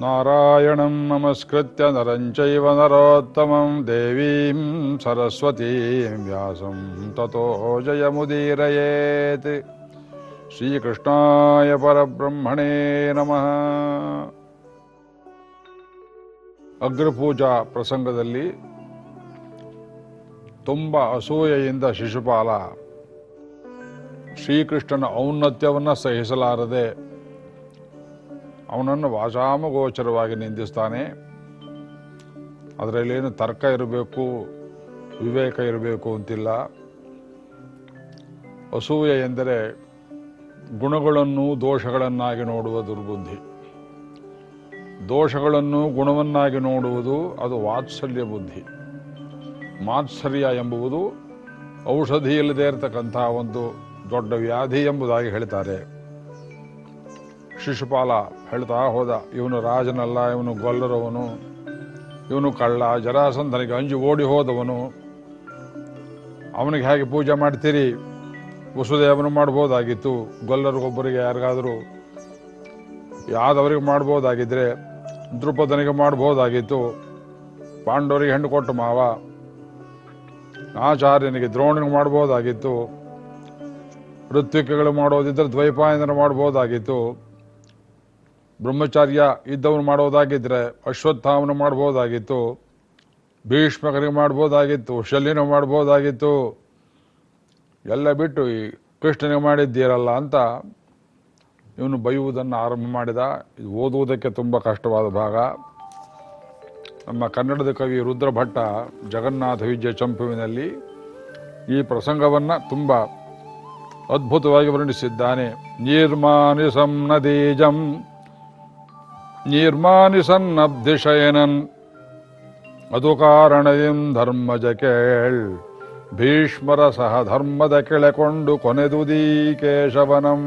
ನಾರಾಯಣಂ ನಮಸ್ಕೃತ್ಯ ನರಂಚೈವ ನರೋತ್ತಮಂ ಸರಸ್ವತೀ ಸರಸ್ವತೀಂ ವ್ಯಾಸಂ ततो जयमुदीरयेत्। ಶ್ರೀಕೃಷ್ಣಾಯ ಪರಬ್ರಹ್ಮಣೇ ನಮಃ ಅಗ್ರಪೂಜಾ ಪ್ರಸಂಗದಲ್ಲಿ ತುಂಬ ಅಸೂಯೆಯಿಂದ ಶಿಶುಪಾಲ ಶ್ರೀಕೃಷ್ಣನ ಔನ್ನತ್ಯವನ್ನು ಸಹಿಸಲಾರದೆ ಅವನನ್ನು ವಾಚಾಮಗೋಚರವಾಗಿ ನಿಂದಿಸ್ತಾನೆ. ಅದರಲ್ಲೇನು ತರ್ಕ ಇರಬೇಕು, ವಿವೇಕ ಇರಬೇಕು ಅಂತಿಲ್ಲ. ಅಸೂಯೆ ಎಂದರೆ ಗುಣಗಳನ್ನು ದೋಷಗಳನ್ನಾಗಿ ನೋಡುವ ದುರ್ಬುದ್ಧಿ. ದೋಷಗಳನ್ನು ಗುಣವನ್ನಾಗಿ ನೋಡುವುದು ಅದು ವಾತ್ಸಲ್ಯ ಬುದ್ಧಿ. ಮಾತ್ಸರ್ಯ ಎಂಬುವುದು ಔಷಧಿ ಇಲ್ಲದೇ ಇರತಕ್ಕಂಥ ಒಂದು ದೊಡ್ಡ ವ್ಯಾಧಿ ಎಂಬುದಾಗಿ ಹೇಳ್ತಾರೆ. ಶಿಶುಪಾಲ ಹೇಳ್ತಾ ಹೋದ. ಇವನು ರಾಜನಲ್ಲ, ಇವನು ಗೊಲ್ಲರವನು, ಇವನು ಕಳ್ಳ, ಜರಾಸಂಧನಿಗೆ ಅಂಜು ಓಡಿ ಹೋದವನು. ಅವನಿಗೆ ಹೇಗೆ ಪೂಜೆ ಮಾಡ್ತೀರಿ? ವಸುದೇವನು ಮಾಡ್ಬೋದಾಗಿತ್ತು. ಗೊಲ್ಲರಿಗೊಬ್ಬರಿಗೆ ಯಾರಿಗಾದರೂ ಯಾದವರಿಗೆ ಮಾಡ್ಬೋದಾಗಿದ್ರೆ ದೃಪದನಿಗೆ ಮಾಡ್ಬೋದಾಗಿತ್ತು. ಪಾಂಡವರಿಗೆ ಹೆಣ್ಣು ಕೊಟ್ಟು ಮಾವ. ಆಚಾರ್ಯನಿಗೆ ದ್ರೋಣನಿಗೆ ಮಾಡ್ಬೋದಾಗಿತ್ತು. ಋತ್ವಿಕಗಳು ಮಾಡೋದಿದ್ರೆ ದ್ವೈಪಾಯನ ಮಾಡ್ಬೋದಾಗಿತ್ತು. ಬ್ರಹ್ಮಚಾರ್ಯ ಇದ್ದವನು ಮಾಡೋದಾಗಿದ್ರೆ ಅಶ್ವತ್ಥಾಮನು ಮಾಡ್ಬೋದಾಗಿತ್ತು ಭೀಷ್ಮಕರಿಗೆ ಮಾಡ್ಬೋದಾಗಿತ್ತು, ಶಲ್ಯನು ಮಾಡ್ಬೋದಾಗಿತ್ತು. ಎಲ್ಲ ಬಿಟ್ಟು ಈ ಕೃಷ್ಣನಿಗೆ ಮಾಡಿದ್ದೀರಲ್ಲ ಅಂತ ಇವನು ಬೈಯುವುದನ್ನು ಆರಂಭ ಮಾಡಿದ. ಇದು ಓದುವುದಕ್ಕೆ ತುಂಬ ಕಷ್ಟವಾದ ಭಾಗ. ನಮ್ಮ ಕನ್ನಡದ ಕವಿ ರುದ್ರಭಟ್ಟ ಜಗನ್ನಾಥ ವಿಜಯ ಚಂಪುವಿನಲ್ಲಿ ಈ ಪ್ರಸಂಗವನ್ನು ತುಂಬ ಅದ್ಭುತವಾಗಿ ವರ್ಣಿಸಿದ್ದಾನೆ. ನಿರ್ಮಾನಿಸಂ ನದೀಜಂ ನಿರ್ಮಾನಿಸನ್ನಬ್ಧಿಶಯನನ್. ಅದು ಕಾರಣಯಂ ಧರ್ಮಜ ಕೇಳ್. ಭೀಷ್ಮರ ಸಹ ಧರ್ಮದ ಕೆಳೆಕೊಂಡು ಕೊನೆದುದೀ ಕೇಶವನಂ.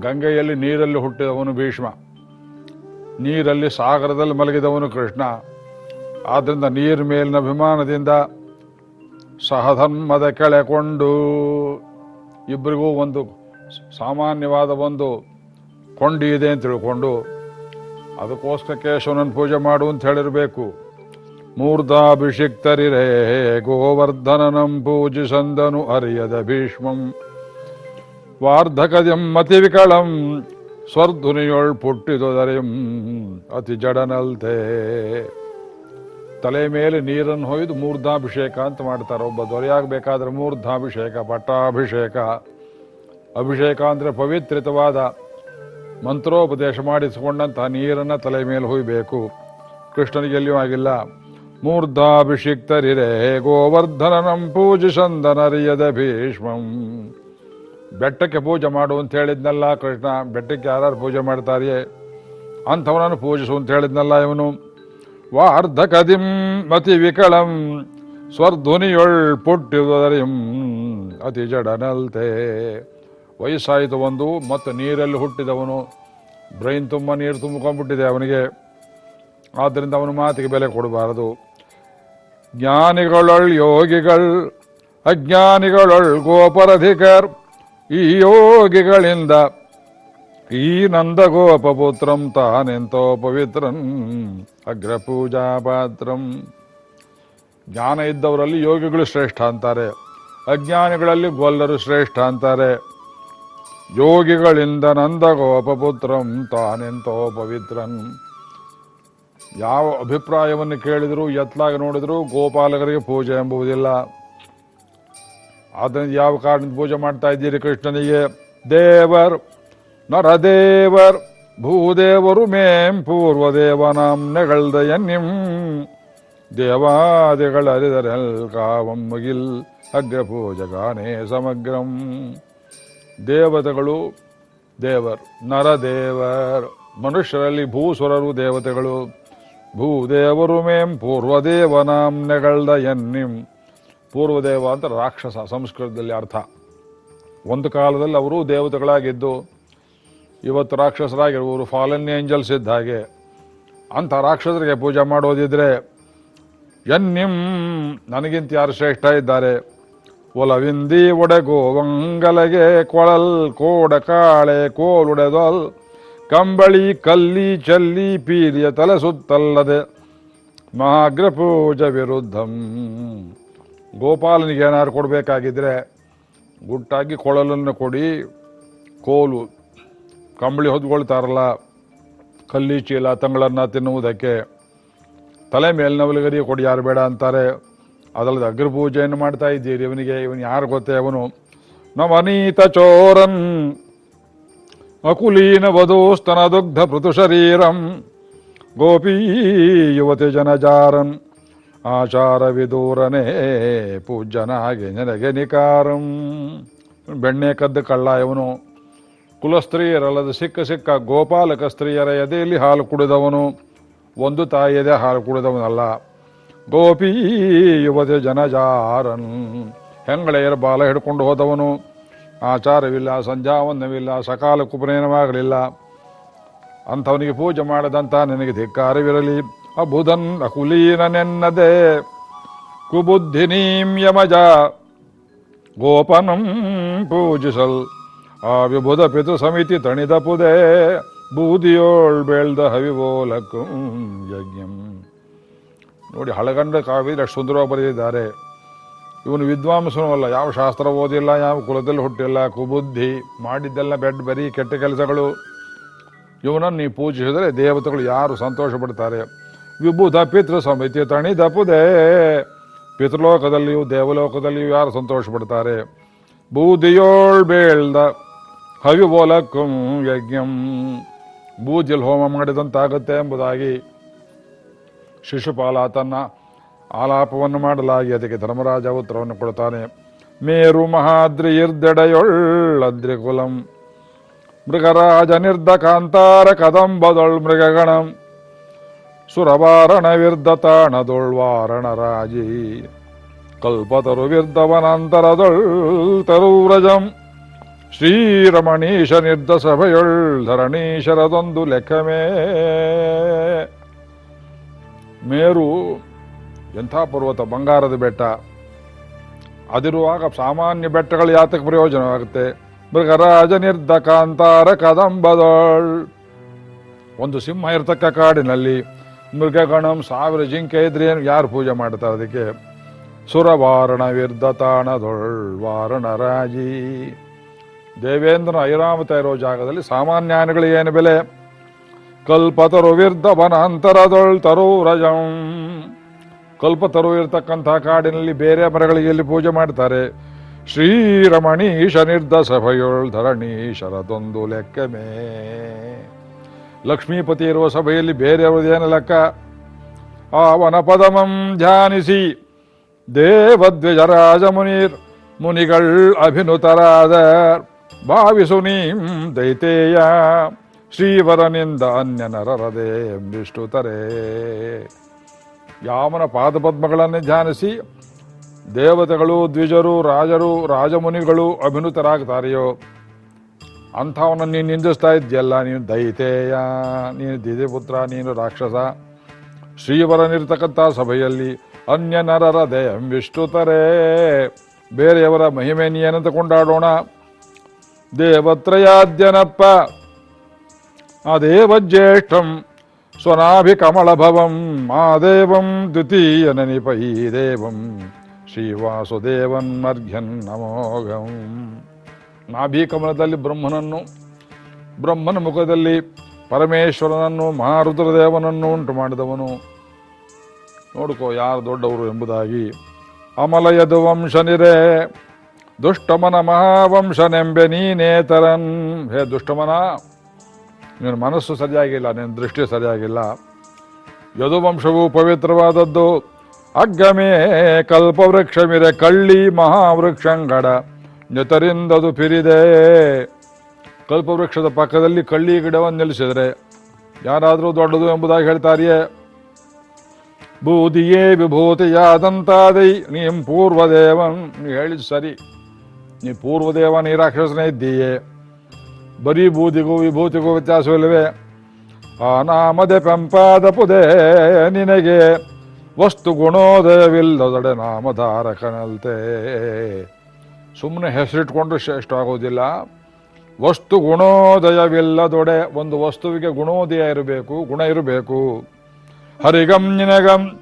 ಗಂಗೆಯಲ್ಲಿ ನೀರಲ್ಲಿ ಹುಟ್ಟಿದವನು ಭೀಷ್ಮ. ನೀರಲ್ಲಿ ಸಾಗರದಲ್ಲಿ ಮಲಗಿದವನು ಕೃಷ್ಣ. ಆದ್ದರಿಂದ ನೀರ್ ಮೇಲಿನ ಅಭಿಮಾನದಿಂದ ಸಹಧರ್ಮದ ಕೆಳೆಕೊಂಡು ಇಬ್ಬರಿಗೂ ಒಂದು ಸಾಮಾನ್ಯವಾದ ಒಂದು ಕೊಂಡಿ ಇದೆ ಅಂತ ತಿಳ್ಕೊಂಡು ಅದಕ್ಕೋಸ್ಕರ ಕೇಶವನನ್ನು ಪೂಜೆ ಮಾಡು ಅಂತ ಹೇಳಿರಬೇಕು. ಮೂರ್ಧಾಭಿಷಿಕ್ತರಿರೇ, ಗೋವರ್ಧನನಂ ಪೂಜಿಸಂದನು ಅರಿಯದ ಭೀಷ್ಮಂ. ವಾರ್ಧಕದ್ಯಂ ಅತಿ ವಿಕಳಂ, ಸ್ವರ್ಧುನಿಯೊಳ್ ಪುಟ್ಟಿದೊದರೆಂ ಅತಿ ಜಡನಲ್ತೆ. ತಲೆ ಮೇಲೆ ನೀರನ್ನು ಹೊಯ್ದು ಮೂರ್ಧಾಭಿಷೇಕ ಅಂತ ಮಾಡ್ತಾರೆ. ಒಬ್ಬ ದೊರೆಯಾಗಬೇಕಾದ್ರೆ ಮೂರ್ಧಾಭಿಷೇಕ, ಪಟ್ಟಾಭಿಷೇಕ. ಅಭಿಷೇಕ ಅಂದರೆ ಪವಿತ್ರಿತವಾದ ಮಂತ್ರೋಪದೇಶ ಮಾಡಿಸಿಕೊಂಡಂತಹ ನೀರನ್ನು ತಲೆ ಮೇಲೆ ಹೊಯ್ಬೇಕು. ಕೃಷ್ಣನಿಗೆ ಎಲ್ಲಿಯೂ ಆಗಿಲ್ಲ. ಮೂರ್ಧಾಭಿಷಿಕ್ತರಿರೇ, ಗೋವರ್ಧನನಂ ಪೂಜಿಸಂದನರಿಯದ ಭೀಷ್ಮಂ. ಬೆಟ್ಟಕ್ಕೆ ಪೂಜೆ ಮಾಡು ಅಂತ ಹೇಳಿದ್ನಲ್ಲ ಕೃಷ್ಣ. ಬೆಟ್ಟಕ್ಕೆ ಯಾರು ಪೂಜೆ ಮಾಡ್ತಾರೆಯೇ? ಅಂಥವನನ್ನು ಪೂಜಿಸು ಅಂತ ಹೇಳಿದ್ನಲ್ಲ ಇವನು. ವಾರ್ಧಕದಿಂ ಅತಿ ವಿಕಳಂ, ಸ್ವರ್ಧುನಿಯೊಳ್ ಪುಟ್ಟಿರುವುದರಿಂ ಅತಿ ಜಡನಲ್ತೆ. ವಯಸ್ಸಾಯಿತು ಒಂದು ಮತ್ತು ನೀರಲ್ಲಿ ಹುಟ್ಟಿದವನು ಬ್ರೈನ್ ತುಂಬ ನೀರು ತುಂಬಿಕೊಂಡ್ಬಿಟ್ಟಿದೆ ಅವನಿಗೆ. ಆದ್ದರಿಂದ ಅವನು ಮಾತಿಗೆ ಬೆಲೆ ಕೊಡಬಾರದು. ಜ್ಞಾನಿಗಳೊಳ್ ಯೋಗಿಗಳ್ ಅಜ್ಞಾನಿಗಳೊಳ್ ಗೋಪರಧಿಕರ್, ಈ ಯೋಗಿಗಳಿಂದ ಈ ನಂದ ಗೋಪಪುತ್ರಂ ತಾನೆಂತೋ ಪವಿತ್ರನ್ ಅಗ್ರಪೂಜಾ ಪಾತ್ರಂ ಜ್ಞಾನ ಇದ್ದವರಲ್ಲಿ ಯೋಗಿಗಳು ಶ್ರೇಷ್ಠ ಅಂತಾರೆ, ಅಜ್ಞಾನಿಗಳಲ್ಲಿ ಗೊಲ್ಲರು ಶ್ರೇಷ್ಠ ಅಂತಾರೆ. ಯೋಗಿಗಳಿಂದ ನಂದಗೋಪಪುತ್ರಂ ತಾನೆಂತೋ ಪವಿತ್ರನ್ ಯಾವ ಅಭಿಪ್ರಾಯವನ್ನು ಕೇಳಿದರೂ, ಎತ್ತಲಾಗಿ ನೋಡಿದರೂ ಗೋಪಾಲಕರಿಗೆ ಪೂಜೆ ಎಂಬುವುದಿಲ್ಲ. ಅದನ್ನು ಯಾವ ಕಾರಣದ ಪೂಜೆ ಮಾಡ್ತಾ ಇದ್ದೀರಿ ಕೃಷ್ಣನಿಗೆ? ದೇವರ್, ನರದೇವರ್, ಭೂದೇವರು ಮೇಂ ಪೂರ್ವದೇವನಾಂ ನೆಗಳ್ದಯನ್ನಿಂ ದೇವಾದಿಗಳರಿದರೆಲ್ ಕಾವಂ ಮುಗಿಲ್ ಅಗ್ರಪೂಜಗಾನೇ ಸಮಗ್ರಂ. ದೇವತೆಗಳು ದೇವರ್, ನರದೇವರ್, ಮನುಷ್ಯರಲ್ಲಿ ಭೂಸುರರು ದೇವತೆಗಳು. ಭೂದೇವರು ಮೇಂ ಪೂರ್ವದೇವನಾಂ ನೆಗಳ್ದ ಎನ್ನಿಂ. ಪೂರ್ವದೇವ ಅಂತ ರಾಕ್ಷಸ ಸಂಸ್ಕೃತದಲ್ಲಿ ಅರ್ಥ. ಒಂದು ಕಾಲದಲ್ಲಿ ಅವರು ದೇವತೆಗಳಾಗಿದ್ದು, ಇವತ್ತು ರಾಕ್ಷಸರಾಗಿರುವವರು ಫಾಲನ್ ಏಂಜಲ್ಸ್ ಇದ್ದ ಹಾಗೆ. ಅಂಥ ರಾಕ್ಷಸರಿಗೆ ಪೂಜೆ ಮಾಡೋದಿದ್ರೆ ಎನ್ನಿಂ, ನನಗಿಂತ ಯಾರು ಶ್ರೇಷ್ಠ ಇದ್ದಾರೆ? ಒಲವಿಂದಿ ಒಡೆಗೋ ವಂಗಲಗೆ ಕೊಳಲ್ ಕೋಡ ಕಾಳೆ ಕೋಲುಡೆದೊಲ್. ಕಂಬಳಿ ಕಲ್ಲಿ ಚಲ್ಲಿ ಪೀರಿಯ ತಲೆ ಸುತ್ತಲ್ಲದೆ ಮಹಾಗ್ರ ಪೂಜೆ ವಿರುದ್ಧಂ. ಗೋಪಾಲನಿಗೆ ಏನಾದ್ರು ಕೊಡಬೇಕಾಗಿದ್ರೆ ಗುಟ್ಟಾಗಿ ಕೊಳಲನ್ನು ಕೊಡಿ, ಕೋಲು ಕಂಬಳಿ ಹೊದ್ಕೊಳ್ತಾರಲ್ಲ, ಕಲ್ಲಿ ಚೀಲ ತಂಗಳನ್ನು ತಿನ್ನುವುದಕ್ಕೆ ತಲೆ ಮೇಲ್ನವಲಿಗರಿಗೆ ಕೊಡಿ, ಯಾರು ಬೇಡ ಅಂತಾರೆ. ಅದಲ್ಲದೆ ಅಗ್ರಪೂಜೆಯನ್ನು ಮಾಡ್ತಾ ಇದ್ದೀರಿ. ಇವನಿಗೆ ಇವನು ಯಾರು ಗೊತ್ತೇ? ಅವನು, ನವನೀತ ಚೋರನ್ ಅಕುಲೀನ ವಧೂಸ್ತನ ದುಗ್ಧ ಪೃಥು ಶರೀರಂ, ಗೋಪೀ ಯುವತಿ ಜನಜಾರನ್ ಆಚಾರ ವಿದೂರನೇ ಪೂಜ್ಯನಾಗೆ ನನಗೆ ನಿಕಾರಂ. ಬೆಣ್ಣೆ ಕದ್ದು ಕಳ್ಳ ಇವನು. ಕುಲಸ್ತ್ರೀಯರಲ್ಲದ ಸಿಕ್ಕ ಸಿಕ್ಕ ಗೋಪಾಲಕ ಸ್ತ್ರೀಯರ ಎದೆಯಲ್ಲಿ ಹಾಲು ಕುಡಿದವನು. ಒಂದು ತಾಯಿಯದೇ ಹಾಲು ಕುಡಿದವನಲ್ಲ. ಗೋಪಿ ಯುವತಿ ಜನಜಾರನ್. ಹೆಂಗಳೆಯರ ಬಾಲ ಹಿಡ್ಕೊಂಡು ಹೋದವನು? ಆಚಾರವಿಲ್ಲ, ಸಂಧ್ಯಾವಂದವಿಲ್ಲ, ಸಕಾಲ ಕುಪನಯನವಾಗಲಿಲ್ಲ. ಅಂಥವನಿಗೆ ಪೂಜೆ ಮಾಡದಂಥ ನಿನಗೆ ಧಿಕ್ಕಾರವಿರಲಿ. ಅಬುಧನ್ ಅಕುಲೀನನೆನ್ನದೆ ಕುಬುದ್ಧಿನೀಂ ಯಮಜ. ಗೋಪನಂ ಪೂಜಿಸಲ್. ಆ ವಿಭುಧ ಪಿತು ಸಮಿತಿ ತಣಿದ ಪುದೆ, ಬೂದಿಯೋಳ್ ಬೆಳ್ದ ಹವಿಬೋಲಕ್ಕೂ ಯಜ್ಞಂ. ನೋಡಿ ಹಳಗಂಡ ಕಾವ್ಯದಲ್ಲಿ ಅಷ್ಟು ಸುಂದರವಾಗಿ ಬರೆದಿದ್ದಾರೆ. ಇವನು ವಿದ್ವಾಂಸನೂ ಅಲ್ಲ ಯಾವ ಶಾಸ್ತ್ರ ಓದಿಲ್ಲ, ಯಾವ ಕುಲದಲ್ಲಿ ಹುಟ್ಟಿಲ್ಲ, ಕುಬುದ್ಧಿ ಮಾಡಿದ್ದೆಲ್ಲ ಬೆಡ್ ಬರೀ ಕೆಟ್ಟ ಕೆಲಸಗಳು. ಇವನನ್ನು ನೀವು ಪೂಜಿಸಿದರೆ ದೇವತೆಗಳು ಯಾರು ಸಂತೋಷ ಪಡ್ತಾರೆ ವಿಭುದ ಪಿತೃ ಸಮಿತಿ ತಣಿ ತಪ್ಪುದೇ ಪಿತೃಲೋಕದಲ್ಲಿಯೂ ದೇವಲೋಕದಲ್ಲಿಯೂ ಯಾರು ಸಂತೋಷ ಪಡ್ತಾರೆ ಬೂದಿಯೋಳ್ ಬೇಳ್ದ ಹವಿಬೋಲಕ್ಕೂ ಯಜ್ಞಂ. ಬೂದಿಯಲ್ಲಿ ಹೋಮ ಮಾಡಿದಂತಾಗುತ್ತೆ ಎಂಬುದಾಗಿ ಶಿಶುಪಾಲ ತನ್ನ ಆಲಾಪವನ್ನು ಮಾಡಲಾಗಿ ಅದಕ್ಕೆ ಧರ್ಮರಾಜ ಉತ್ತರವನ್ನು ಕೊಡ್ತಾನೆ ಮೇರು ಮಹಾದ್ರಿ ಇರ್ದೆಡೆಯೊಳ್ಳದ್ರಿಕುಲಂ ಮೃಗರಾಜ ನಿರ್ದ ಕಾಂತಾರ ಕದಂಬದೊಳ್ ಮೃಗಗಣಂ. ಸುರವಾರಣ ವಿರ್ಧ ತಾಣದೊಳ್ವಾರಣ ರಾಜಿ. ಕಲ್ಪತರು ವಿರ್ಧವನಾಂತರದೊಳ್ ತರೂರಜಂ ಶ್ರೀರಮಣೀಶ ನಿರ್ದ ಸಭೆಯೊಳ್ ಧರಣೀಶರದೊಂದು ಲೆಕ್ಕಮೇ ಮೇರು ಎಂಥ ಪರ್ವತ ಬಂಗಾರದ ಬೆಟ್ಟ. ಅದಿರುವಾಗ ಸಾಮಾನ್ಯ ಬೆಟ್ಟಗಳು ಯಾತಕ್ಕೆ ಪ್ರಯೋಜನವಾಗುತ್ತೆ? ಮೃಗರಾಜ ನಿರ್ಧ ಕಾಂತಾರ ಕದಂಬದೊಳ್. ಒಂದು ಸಿಂಹ ಇರ್ತಕ್ಕ ಕಾಡಿನಲ್ಲಿ ಮೃಗಗಣಂ ಸಾವಿರ ಜಿಂಕೆ ಇದ್ರೆ ಏನು ಯಾರು ಪೂಜೆ ಮಾಡ್ತಾರೆ ಅದಕ್ಕೆ? ಸುರವಾರಣ ವಿರ್ಧ ತಾಣದೊಳ್ ವಾರಣ ರಾಜೀ. ದೇವೇಂದ್ರನ ಐರಾವತ ಇರೋ ಜಾಗದಲ್ಲಿ ಸಾಮಾನ್ಯ ಏನು ಬೆಲೆ? ಕಲ್ಪತರು ವಿರ್ಧ ವನಾಂತರದೊಳ್ ತರೂರಜಂ ಕಲ್ಪತರು ಇರತಕ್ಕಂಥ ಕಾಡಿನಲ್ಲಿ ಬೇರೆ ಮರಗಳಿಗೆ ಇಲ್ಲಿ ಪೂಜೆ ಮಾಡ್ತಾರೆ? ಶ್ರೀರಮಣೀಶ ನಿರ್ಧ ಸಭೆಯೊಳ್ ಧರಣೀಶರದೊಂದು ಲೆಕ್ಕಮೇ ಲಕ್ಷ್ಮೀಪತಿ ಇರುವ ಸಭೆಯಲ್ಲಿ ಬೇರೆಯವರದೇನು ಲೆಕ್ಕ? ಆ ವನಪದಮಂ ಧ್ಯಾನಿಸಿ. ದೇವದ್ವಿಜರಾಜ ಮುನೀರ್ ಮುನಿಗಳ್ ಅಭಿನುತರಾದ ಭಾವಿಸು ನೀಂ ದೈತೇಯ. ಶ್ರೀವರನಿಂದ ಅನ್ಯನರರದೆ ಎಂಬಿಷ್ಟುತರೇ. ಯಾವನ ಪಾದಪದ್ಮಗಳನ್ನು ಧ್ಯಾನಿಸಿ ದೇವತೆಗಳು ದ್ವಿಜರು ರಾಜರು ರಾಜಮುನಿಗಳು ಅಭಿನುತರಾಗ್ತಾರೆಯೋ. ಅಂಥವನ್ನ ನೀನು ನಿಂದಿಸ್ತಾ ಇದ್ಯಲ್ಲ ನೀನು ದೈತೇಯ ನೀನು ದಿದಿಪುತ್ರ, ನೀನು ರಾಕ್ಷಸ. ಶ್ರೀವರನಿರ್ತಕ್ಕಂಥ ಸಭೆಯಲ್ಲಿ ಅನ್ಯ ನರರ ದಯಂ ವಿಷ್ಣುತರೇ ಬೇರೆಯವರ ಮಹಿಮೆ ನೀನಂತ ಕೊಂಡಾಡೋಣ ದೇವತ್ರಯಾದ್ಯನಪ್ಪ. ಅದೇವಜ್ಯೇಷ್ಠಂ ಸ್ವನಾಭಿಕಮಳಭವಂ ಮಾದೇವಂ ದ್ವಿತೀಯ ನನಿಪೈ ದೇವಂ ಶ್ರೀವಾಸುದೇವನ್ಮರ್ಘ್ಯನ್ ನಮೋಘಂ ನಾಭಿಕಮಲದಲ್ಲಿ ಬ್ರಹ್ಮನನ್ನು, ಬ್ರಹ್ಮನ ಮುಖದಲ್ಲಿ ಪರಮೇಶ್ವರನನ್ನು, ಮಹಾರುದ್ರದೇವನನ್ನು ಉಂಟು ಮಾಡಿದವನು. ನೋಡ್ಕೋ ಯಾರು ದೊಡ್ಡವರು ಎಂಬುದಾಗಿ. ಅಮಲಯದು ವಂಶನಿರೇ, ದುಷ್ಟಮನ ಮಹಾವಂಶನೆಂಬೆ ನೀನೇತರನ್. ಹೇ ದುಷ್ಟಮನ ನಿನ್ನ ಮನಸ್ಸು ಸರಿಯಾಗಿಲ್ಲ, ನಿನ್ನ ದೃಷ್ಟಿ ಸರಿಯಾಗಿಲ್ಲ. ಯದುವಂಶವು ಪವಿತ್ರವಾದದ್ದು, ಅಗ್ಗಮೇ ಕಲ್ಪವೃಕ್ಷಮಿರೆ ಕಳ್ಳಿ ಮಹಾವೃಕ್ಷಂಗಡ ನೆತರಿಂದದು ಪಿರಿದೆ. ಕಲ್ಪವೃಕ್ಷದ ಪಕ್ಕದಲ್ಲಿ ಕಳ್ಳಿ ಗಿಡವನ್ನು ನಿಲ್ಲಿಸಿದರೆ ಯಾರಾದರೂ ದೊಡ್ಡದು ಎಂಬುದಾಗಿ ಹೇಳ್ತಾರಿಯೇ? ಬೂದಿಯೇ ವಿಭೂತಿಯಾದಂತಾದೈ, ನೀಂ ಪೂರ್ವದೇವನ್, ನೀ ಹೇಳಿದ್ ಸರಿ. ನೀ ಪೂರ್ವದೇವ, ನೀ ರಾಕ್ಷಸನೇ ಇದ್ದೀಯೇ. ಬರೀ ಬೂದಿಗೂ ವಿಭೂತಿಗೂ ವ್ಯತ್ಯಾಸವಿಲ್ಲವೆ? ಆ ಪಂಪಾದ ಪುದೆ ನಿನಗೆ, ವಸ್ತು ಗುಣೋದಯವಿಲ್ಲದೊಡೆ ನಾಮಧಾರಕನಲ್ತೆ. ಸುಮ್ಮನೆ ಹೆಸರಿಟ್ಕೊಂಡ್ರೆ ಶ್ರೇಷ್ಠ ಆಗೋದಿಲ್ಲ ವಸ್ತು ಗುಣೋದಯವಿಲ್ಲದೊಡೆ ಒಂದು ವಸ್ತುವಿಗೆ ಗುಣೋದಯ ಇರಬೇಕು, ಗುಣ ಇರಬೇಕು. ಹರಿಗಂ ನಿನಗಂ,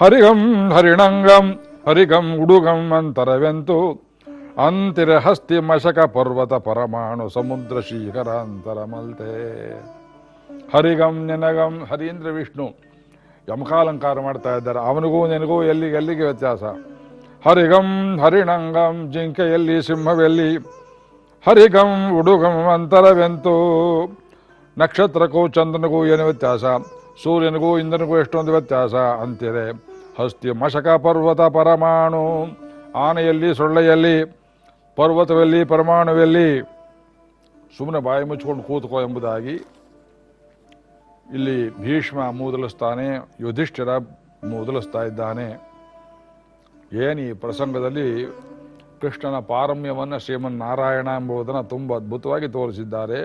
ಹರಿಗಂ ಹರಿಣಂಗಂ, ಹರಿಗಂ ಉಡುಗಂ ಅಂತರವೆಂತು. ಅಂತಿರ ಹಸ್ತಿ ಮಶಕ ಪರ್ವತ ಪರಮಾಣು ಸಮುದ್ರ ಶಿಖರಾಂತರ ಮಲ್ತೆ. ಹರಿಗಂ ನೆನಗಂ ಹರೀಂದ್ರ ವಿಷ್ಣು. ಯಮಕಾಲಂಕಾರ ಮಾಡ್ತಾ ಇದ್ದಾರೆ. ಅವನಿಗೂ ನಿನಗೂ ಎಲ್ಲಿಗೆ ಎಲ್ಲಿಗೆ ವ್ಯತ್ಯಾಸ? ಹರಿಗಂ ಹರಿಣಂಗಂ ಜಿಂಕೆಯಲ್ಲಿ ಸಿಂಹವೆಲ್ಲಿ? ಹರಿಗಂ ಉಡುಗಂ ಅಂತರವೆಂತು? ನಕ್ಷತ್ರಕ್ಕೂ ಚಂದ್ರನಿಗೂ ಏನು ವ್ಯತ್ಯಾಸ? ಸೂರ್ಯನಿಗೂ ಇಂದ್ರನಿಗೂ ಎಷ್ಟೊಂದು ವ್ಯತ್ಯಾಸ? ಅಂತಿದೆ. ಹಸ್ತಿ ಮಶಕ ಪರ್ವತ ಪರಮಾಣು. ಆನೆಯಲ್ಲಿ, ಸೊಳ್ಳೆಯಲ್ಲಿ? ಪರ್ವತವೆಲ್ಲಿ, ಪರಮಾಣುವೆಲ್ಲಿ? ಸುಮ್ಮನೆ ಬಾಯಿ ಮುಚ್ಕೊಂಡು ಕೂತ್ಕೋ ಎಂಬುದಾಗಿ ಇಲ್ಲಿ ಭೀಷ್ಮ ಮೂದಲಿಸ್ತಾನೆ, ಯುಧಿಷ್ಠಿರ ಮೂದಲಿಸ್ತಾ ಇದ್ದಾನೆ. ಏನು ಈ ಪ್ರಸಂಗದಲ್ಲಿ ಕೃಷ್ಣನ ಪಾರಮ್ಯವನ್ನು ಶ್ರೀಮನ್ನಾರಾಯಣ ಎಂಬುದನ್ನು ತುಂಬ ಅದ್ಭುತವಾಗಿ ತೋರಿಸಿದ್ದಾರೆ.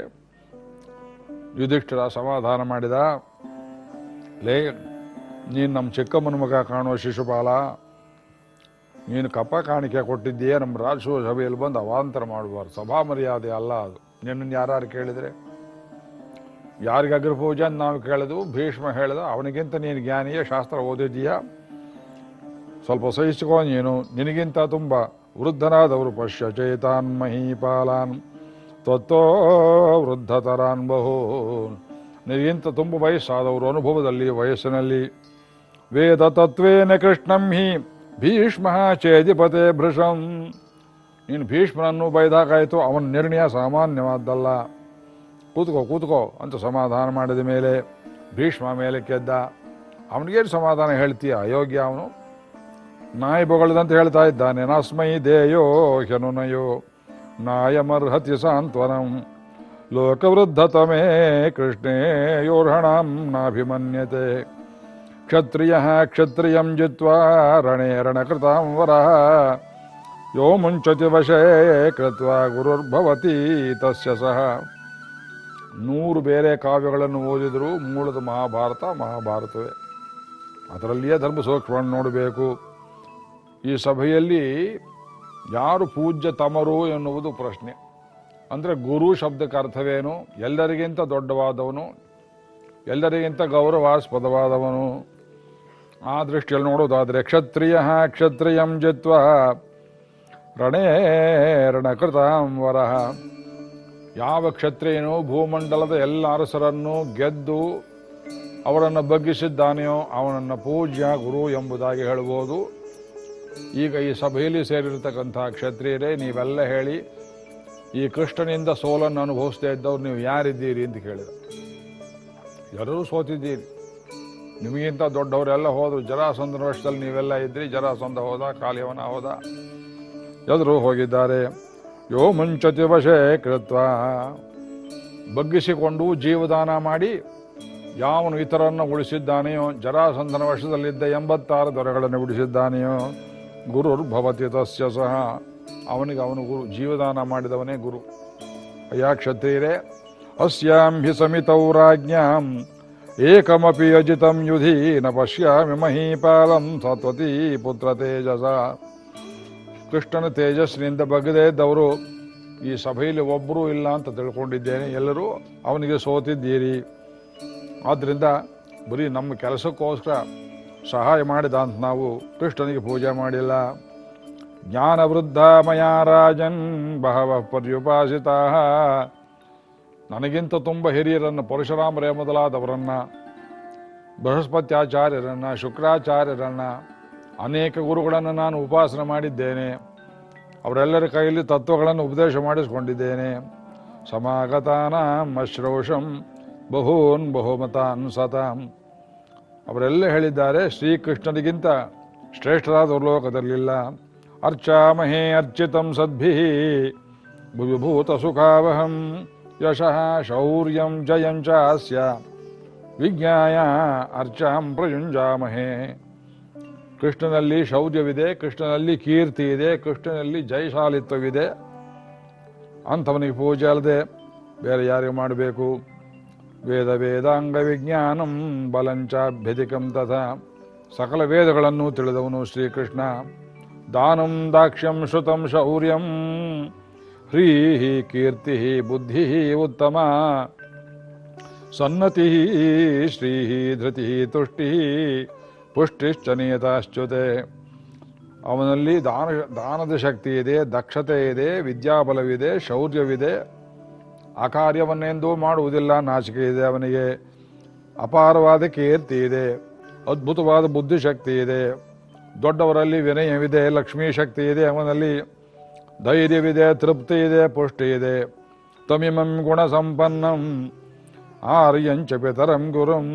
ಯುಧಿಷ್ಠಿರ ಸಮಾಧಾನ ಮಾಡಿದ, ಲೇ, ನೀನು ನಮ್ಮ ಚಿಕ್ಕಮ್ಮನ ಮಗ ಕಾಣುವ ಶಿಶುಪಾಲ ನೀನು ಕಪ್ಪ ಕಾಣಿಕೆ ಕೊಟ್ಟಿದ್ದೀಯೇ? ನಮ್ಮ ರಾಜಸೂಯ ಸಭೆಯಲ್ಲಿ ಬಂದು ಅವಾಂತರ ಮಾಡಬಾರ್ದು ಸಭಾ ಮರ್ಯಾದೆ ಅಲ್ಲ ಅದು. ನಿನ್ನನ್ನು ಯಾರು ಕೇಳಿದರೆ? ಯಾರಿಗೆ ಅಗ್ರಪೂಜೆ ಅಂತ ನಾವು ಕೇಳಿದ್ವು. ಭೀಷ್ಮ ಹೇಳಿದ, ಅವನಿಗಿಂತ ನೀನು ಜ್ಞಾನಿಯ, ಶಾಸ್ತ್ರ ಓದಿದ್ದೀಯಾ? ಸ್ವಲ್ಪ ಸಹಿಸಿಕೋ ನೀನು. ನಿನಗಿಂತ ತುಂಬ ವೃದ್ಧನಾದವರು ಪಶ್ಯ ಚೇತಾನ್ ಮಹೀಪಾಲಾನ್ ತತ್ತೋ ವೃದ್ಧತರಾನ್ ಬಹು. ನಿನಗಿಂತ ತುಂಬ ವಯಸ್ಸಾದವರು ಅನುಭವದಲ್ಲಿ, ವಯಸ್ಸಿನಲ್ಲಿ. ವೇದ ತತ್ವೇನ ಕೃಷ್ಣಂ ಹಿ. ಭೀಷ್ಮ ಚೇದಿಪತೆ ಭೃಷಂ ನೀನು ಭೀಷ್ಮನನ್ನು ಬೈದಾಗಾಯಿತು, ಅವನ ನಿರ್ಣಯ ಸಾಮಾನ್ಯವಾದ್ದಲ್ಲ. ಕೂತ್ಕೋ ಕೂತ್ಕೋ ಅಂತ ಸಮಾಧಾನ ಮಾಡಿದ ಮೇಲೆ ಭೀಷ್ಮ ಮೇಲೆ ಕೆದ್ದ. ಅವನಿಗೇನು ಸಮಾಧಾನ ಹೇಳ್ತೀಯ? ಅಯೋಗ್ಯ ಅವನು. ನಾಯಿ ಬೊಗಳದಂತ ಹೇಳ್ತಾ ಇದ್ದಾನೆ, ನಸ್ಮೈ ದೇಯೋ ಹೆನುನಯೋ ನಾಯಮರ್ಹತಿ ಸಾಂತ್ವನಂ. ಲೋಕವೃದ್ಧತಮೇ ಕೃಷ್ಣೇ ಯೋರ್ಹಣಂ ನಾಭಿಮನ್ಯತೆ. ಕ್ಷತ್ರಿಯ ಕ್ಷತ್ರಿಯಂ ಜಿತ್ವಾ ರಣೇ ರಣಕೃತಾಂವರ ಯೋ ಮುಂಚತಿ ವಶೇ ಕೃತ್ವ ಗುರುರ್ಭವತಿ ತಸ್ಯ ಸಹ. ನೂರು ಬೇರೆ ಕಾವ್ಯಗಳನ್ನು ಓದಿದರೂ ಮೂಲದ ಮಹಾಭಾರತ ಮಹಾಭಾರತವೇ. ಅದರಲ್ಲಿಯೇ ಧರ್ಮ ಸೂಕ್ಷ್ಮವನ್ನು ನೋಡಬೇಕು. ಈ ಸಭೆಯಲ್ಲಿ ಯಾರು ಪೂಜ್ಯ ತಮರು ಎನ್ನುವುದು ಪ್ರಶ್ನೆ. ಅಂದರೆ ಗುರು ಶಬ್ದಕ್ಕೆ ಅರ್ಥವೇನು? ಎಲ್ಲರಿಗಿಂತ ದೊಡ್ಡವಾದವನು, ಎಲ್ಲರಿಗಿಂತ ಗೌರವಾಸ್ಪದವಾದವನು ಆ ದೃಷ್ಟಿಯಲ್ಲಿ ನೋಡೋದಾದರೆ ಕ್ಷತ್ರಿಯ ಕ್ಷತ್ರಿಯಂ ಜಿತ್ವ ರಣೇ ರಣಕೃತಾಂ ವರಹ ಯಾವ ಕ್ಷತ್ರಿಯನು ಭೂಮಂಡಲದ ಎಲ್ಲ ಅರಸರನ್ನು ಗೆದ್ದು ಅವರನ್ನು ಬಗ್ಗಿಸಿದ್ದಾನೆಯೋ ಅವನನ್ನು ಪೂಜ್ಯ ಗುರು ಎಂಬುದಾಗಿ ಹೇಳ್ಬೋದು ಈಗ ಈ ಸಭೆಯಲ್ಲಿ ಸೇರಿರತಕ್ಕಂಥ ಕ್ಷತ್ರಿಯರೇ, ನೀವೆಲ್ಲ ಹೇಳಿ, ಈ ಕೃಷ್ಣನಿಂದ ಸೋಲನ್ನು ಅನುಭವಿಸ್ತಾ ಇದ್ದವ್ರು ನೀವು ಯಾರಿದ್ದೀರಿ ಅಂತ ಕೇಳಿದ ಎಲ್ಲರೂ ಸೋತಿದ್ದೀರಿ. ನಿಮಗಿಂತ ದೊಡ್ಡವರೆಲ್ಲ ಹೋದ್ರು. ಜರಾಸಂಧನ ವರ್ಷದಲ್ಲಿ ನೀವೆಲ್ಲ ಇದ್ರಿ, ಜರಾಸಂಧ ಹೋದ, ಕಾಲಿಯವನ ಹೋದ. ಎದುರು ಹೋಗಿದ್ದಾರೆ. ಯೋ ಮುಂಚತಿ ವಶೇ ಕೃತ್ವ. ಬಗ್ಗಿಸಿಕೊಂಡು ಜೀವದಾನ ಮಾಡಿ ಯಾವನು ಇತರನ್ನು ಉಳಿಸಿದ್ದಾನೆಯೋ, ಜರಾಸಂಧನ ವರ್ಷದಲ್ಲಿದ್ದ ಎಂಬತ್ತಾರು ದೊರೆಗಳನ್ನು ಉಳಿಸಿದ್ದಾನೆಯೋ ಗುರುರ್ಭವತಿ ತಸ್ಯ ಸಹ. ಅವನಿಗೆ ಅವನು ಗುರು, ಜೀವದಾನ ಮಾಡಿದವನೇ ಗುರು. ಅಯ್ಯ ಕ್ಷತ್ರಿಯರೇ ಅಸ್ಯಾಂ ಹಿ ಸಮಿತೌ ರಾಜ್ಞಾಂ ಏಕಮಪಿ ಅಜಿತಂ ಯುಧಿ ನ ಪಶ್ಯಾಮಿ ಮಹೀಪಾಲಂ ಸತ್ವತಿ ಪುತ್ರ ತೇಜಸ. ಕೃಷ್ಣನ ತೇಜಸ್ಸಿನಿಂದ ಬಗ್ಗದೇ ಇದ್ದವರು, ಈ ಸಭೆಯಲ್ಲಿ ಒಬ್ಬರೂ ಇಲ್ಲ ಅಂತ ತಿಳ್ಕೊಂಡಿದ್ದೇನೆ. ಎಲ್ಲರೂ ಅವನಿಗೆ ಸೋತಿದ್ದೀರಿ. ಆದ್ದರಿಂದ ಬರೀ ನಮ್ಮ ಕೆಲಸಕ್ಕೋಸ್ಕರ ಸಹಾಯ ಮಾಡಿದ ಅಂತ ನಾವು. ಕೃಷ್ಣನಿಗೆ ಪೂಜೆ ಮಾಡಿಲ್ಲ. ಜ್ಞಾನವೃದ್ಧ ಮಯಾರಾಜನ್ ಬಹವ ಪರ್ಯುಪಾಸಿತಾ. ನನಗಿಂತ ತುಂಬ ಹಿರಿಯರನ್ನು ಪರಶುರಾಮರೇ ಮೊದಲಾದವರನ್ನ ಬೃಹಸ್ಪತ್ಯಾಚಾರ್ಯರನ್ನ, ಶುಕ್ರಾಚಾರ್ಯರನ್ನ, ಅನೇಕ ಗುರುಗಳನ್ನು ನಾನು ಉಪಾಸನೆ ಮಾಡಿದ್ದೇನೆ. ಅವರೆಲ್ಲರ ಕೈಯಲ್ಲಿ ತತ್ವಗಳನ್ನು ಉಪದೇಶ ಮಾಡಿಸಿಕೊಂಡಿದ್ದೇನೆ. ಸಮಾಗತಾನ ಅಶ್ರೋಷಂ ಬಹೂನ್ ಬಹುಮತಾನ್ ಸತಾಂ. ಅವರೆಲ್ಲ ಹೇಳಿದ್ದಾರೆ ಶ್ರೀಕೃಷ್ಣನಿಗಿಂತ ಶ್ರೇಷ್ಠರಾದ ಲೋಕದಲ್ಲಿಲ್ಲ. ಅರ್ಚಾಮಹೇ ಅರ್ಚಿತಂ ಸದ್ಭಿ ವಿಭೂತ ಸುಖಾವಹಂ. ಯಶಃ ಶೌರ್ಯಂ ಜಯಂಚ ಚಾಸ್ಯ ವಿಜ್ಞಾಯ ಅರ್ಚಂ ಪ್ರಯುಂಜಾಮಹೇ ಕೃಷ್ಣನಲ್ಲಿ ಶೌರ್ಯವಿದೆ, ಕೃಷ್ಣನಲ್ಲಿ ಕೀರ್ತಿ ಇದೆ, ಕೃಷ್ಣನಲ್ಲಿ ಜಯಶಾಲಿತ್ವವಿದೆ. ಅಂಥವನಿಗೆ ಪೂಜೆ ಅಲ್ಲದೆ ಬೇರೆ ಯಾರಿಗೆ ಮಾಡಬೇಕು? ವೇದ ವೇದಾಂಗ ವಿಜ್ಞಾನಂ ಬಲಂಚಾಭ್ಯಧಿಕಂ ತಥಾ. ಸಕಲ ವೇದಗಳನ್ನು ತಿಳಿದವನು ಶ್ರೀಕೃಷ್ಣ. ದಾನಂ ದಾಕ್ಷ್ಯಂ ಶ್ರುತಂ ಶೌರ್ಯಂ. ಹ್ರೀ ಕೀರ್ತಿ ಬುದ್ಧಿ ಉತ್ತಮ. ಸನ್ನತಿ ಶ್ರೀ ಧೃತಿ ತುಷ್ಟಿ ಪುಷ್ಟಿಶ್ಚ ನಿಯತಾಶ್ಚ್ಯುತೆ ಅವನಲ್ಲಿ ದಾನ, ದಾನದ ಶಕ್ತಿ ಇದೆ, ದಕ್ಷತೆ ಇದೆ, ವಿದ್ಯಾಬಲವಿದೆ, ಶೌರ್ಯವಿದೆ. ಆ ಕಾರ್ಯವನ್ನೆಂದೂ ಮಾಡುವುದಿಲ್ಲ, ನಾಚಿಕೆ ಇದೆ ಅವನಿಗೆ. ಅಪಾರವಾದ ಕೀರ್ತಿ ಇದೆ, ಅದ್ಭುತವಾದ ಬುದ್ಧಿಶಕ್ತಿ ಇದೆ. ದೊಡ್ಡವರಲ್ಲಿ ವಿನಯವಿದೆ, ಲಕ್ಷ್ಮೀ ಶಕ್ತಿ ಇದೆ ಅವನಲ್ಲಿ. ಧೈರ್ಯವಿದೆ ತೃಪ್ತಿ ಇದೆ ಪುಷ್ಟಿ ಇದೆ ತಮಿಮಂ ಗುಣ ಸಂಪನ್ನಂ ಆರ್ಯಂಚ ಪಿತರಂ ಗುರುಂ,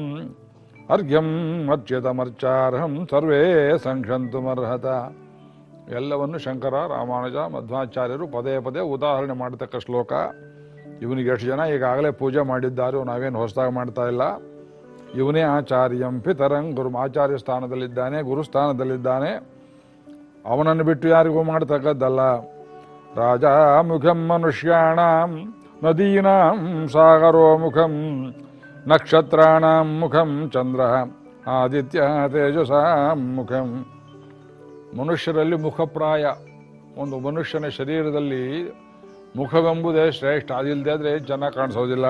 ಅರ್ಘ್ಯಂ ಅರ್ಚಿತಮರ್ಚಾರ್ಹಂ ಸರ್ವೇ ಸಂಕ್ಷಂತುಮರ್ಹತ ಎಲ್ಲವನ್ನು ಶಂಕರ, ರಾಮಾನುಜ, ಮಧ್ವಾಚಾರ್ಯರು ಪದೇ ಪದೇ ಉದಾಹರಣೆ ಮಾಡತಕ್ಕ ಶ್ಲೋಕ. ಇವನಿಗೆ ಎಷ್ಟು ಜನ ಈಗಾಗಲೇ ಪೂಜೆ ಮಾಡಿದ್ದಾರೆ ನಾವೇನು ಹೊಸದಾಗಿ ಮಾಡ್ತಾ ಇಲ್ಲ. ಇವನೇ ಆಚಾರ್ಯಂ ಪಿತರಂ ಗುರು, ಆಚಾರ್ಯ ಸ್ಥಾನದಲ್ಲಿದ್ದಾನೆ, ಗುರು ಸ್ಥಾನದಲ್ಲಿದ್ದಾನೆ. ಅವನನ್ನು ಬಿಟ್ಟು ಯಾರಿಗೂ ಮಾಡ್ತಕ್ಕದ್ದಲ್ಲ. ರಾಜ ಮುಖಂ ಮನುಷ್ಯಾಣಂ, ನದೀನಾಂ ಸಾಗರೋ ಮುಖಂ ನಕ್ಷತ್ರಾಣಾಂ ಮುಖಂ ಚಂದ್ರ, ಆದಿತ್ಯ ತೇಜಸಾಂ ಮುಖಂ. ಮನುಷ್ಯರಲ್ಲಿ ಮುಖಪ್ರಾಯ. ಒಂದು ಮನುಷ್ಯನ ಶರೀರದಲ್ಲಿ ಮುಖವೆಂಬುದೇ ಶ್ರೇಷ್ಠ. ಅದಿಲ್ಲದೆ ಆದರೆ ಚೆನ್ನಾಗಿ ಕಾಣಿಸೋದಿಲ್ಲ.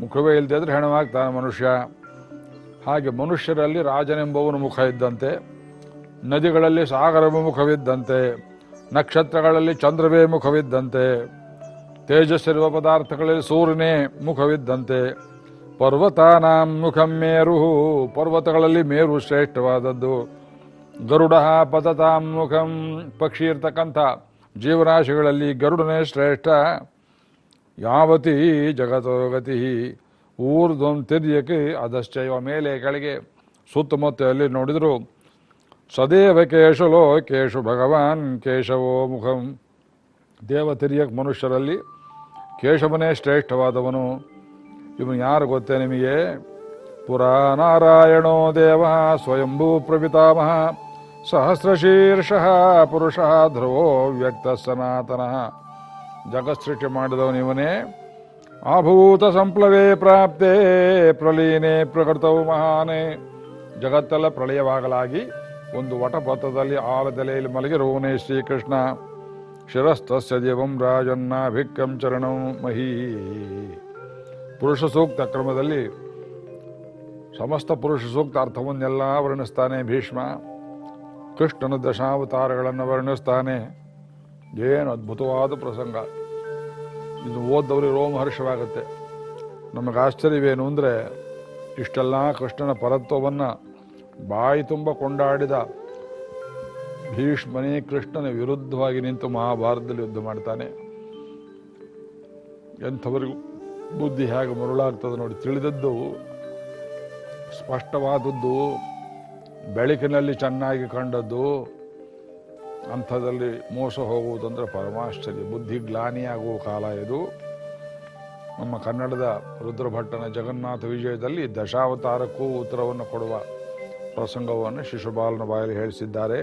ಮುಖವೇ ಇಲ್ಲದೆ ಆದರೆ ಹೆಣವಾಗ್ತಾನೆ ಮನುಷ್ಯ. ಹಾಗೆ ಮನುಷ್ಯರಲ್ಲಿ ರಾಜನೆಂಬವನು ಮುಖ ಇದ್ದಂತೆ, ನದಿಗಳಲ್ಲಿ ಸಾಗರವ ಮುಖವಿದ್ದಂತೆ. ನಕ್ಷತ್ರಗಳಲ್ಲಿ ಚಂದ್ರವೇ ಮುಖವಿದ್ದಂತೆ, ತೇಜಸ್ಸಿರುವ ಪದಾರ್ಥಗಳಲ್ಲಿ ಸೂರ್ಯನೇ ಮುಖವಿದ್ದಂತೆ, ಪರ್ವತಾನಾಂ ಮುಖಂ ಮೇರು ಪರ್ವತಗಳಲ್ಲಿ ಮೇರು ಶ್ರೇಷ್ಠವಾದದ್ದು. ಗರುಡ ಪತತಾಂ ಮುಖಂ ಪಕ್ಷಿ ಇರ್ತಕ್ಕಂಥ ಜೀವರಾಶಿಗಳಲ್ಲಿ ಗರುಡನೇ ಶ್ರೇಷ್ಠ. ಯಾವತಿ ಜಗತೋಗತಿ ಊರ್ಧ್ವಂ ತಿರ್ಯಕ್ಕೆ ಅದಶ್ಚೈವ ಮೇಲೆ ಕೆಳಗೆ ಸುತ್ತಮುತ್ತ ಎಲ್ಲಿ ನೋಡಿದ್ರು ಸದೇವ ಕೇಶು ಲೋಕೇಶು ಭಗವಾನ್ ಕೇಶವೋ ಮುಖಂ. ದೇವ ತಿರಿಯಕ್ಕೆ ಮನುಷ್ಯರಲ್ಲಿ ಕೇಶವನೇ ಶ್ರೇಷ್ಠವಾದವನು. ಇವನು ಯಾರು ಗೊತ್ತೇ ನಿಮಗೆ? ಪುರಾ ನಾರಾಯಣೋ ದೇವ, ಸ್ವಯಂಭೂ ಪ್ರಪಿತಾಮಹ, ಸಹಸ್ರಶೀರ್ಷ ಪುರುಷ ಧ್ರುವೋ ವ್ಯಕ್ತ ಸನಾತನ. ಜಗತ್ಸೃಷ್ಟಿ ಮಾಡಿದವನು ಇವನೇ. ಆಭೂತ ಸಂಪ್ಲವೇ ಪ್ರಾಪ್ತೇ, ಪ್ರಲೀನೇ ಪ್ರಕೃತವು ಮಹಾನೇ. ಜಗತ್ತೆಲ್ಲ ಪ್ರಳಯವಾಗಲಾಗಿ ಒಂದು ವಟಪಥದಲ್ಲಿ ಆಲದೆಲೆಯಲ್ಲಿ ಮಲಗಿರುವವನೇ ಶ್ರೀಕೃಷ್ಣ. ಶಿರಸ್ತಸ್ಯ ದೇವಂ ರಾಜನ್ನಾಭಿಕ್ಕಂ ಚರಣಂ ಮಹೀ. ಪುರುಷ ಸೂಕ್ತ ಕ್ರಮದಲ್ಲಿ ಸಮಸ್ತ ಪುರುಷ ಸೂಕ್ತ ಅರ್ಥವನ್ನೆಲ್ಲ ವರ್ಣಿಸ್ತಾನೆ ಭೀಷ್ಮ. ಕೃಷ್ಣನ ದಶಾವತಾರಗಳನ್ನು ವರ್ಣಿಸ್ತಾನೆ. ಏನು ಅದ್ಭುತವಾದ ಪ್ರಸಂಗ. ಇದು ಓದ್ದವ್ರಿಗೆ ರೋಮಹರ್ಷವಾಗುತ್ತೆ ನಮಗೆ ಆಶ್ಚರ್ಯವೇನು ಅಂದರೆ ಇಷ್ಟೆಲ್ಲ ಕೃಷ್ಣನ ಪರತ್ವವನ್ನು ಬಾಯಿ ತುಂಬ ಕೊಂಡಾಡಿದ ಭೀಷ್ಮನೇ ಕೃಷ್ಣನ ವಿರುದ್ಧವಾಗಿ ನಿಂತು ಮಹಾಭಾರತದಲ್ಲಿ ಯುದ್ಧ ಮಾಡ್ತಾನೆ. ಎಂಥವರಿಗೂ ಬುದ್ಧಿ ಹೇಗೆ ಮರುಳಾಗ್ತದೆ ನೋಡಿ, ತಿಳಿದದ್ದು, ಸ್ಪಷ್ಟವಾದದ್ದು, ಬೆಳಕಿನಲ್ಲಿ ಚೆನ್ನಾಗಿ ಕಂಡದ್ದು, ಅಂಥದ್ರಲ್ಲಿ ಮೋಸ ಹೋಗುವುದಂದ್ರೆ ಪರಮಾಶ್ಚರ್ಯ, ಬುದ್ಧಿ ಗ್ಲಾನಿಯಾಗುವ ಕಾಲ ಇದು. ನಮ್ಮ ಕನ್ನಡದ ರುದ್ರಭಟ್ಟನ ಜಗನ್ನಾಥ ವಿಜಯದಲ್ಲಿ ದಶಾವತಾರಕ್ಕೂ ಉತ್ತರವನ್ನು ಕೊಡುವ ಪ್ರಸಂಗವನ್ನು ಶಿಶುಪಾಲನ ಬಾಯಲ್ಲಿ ಹೇಳಿಸಿದ್ದಾರೆ.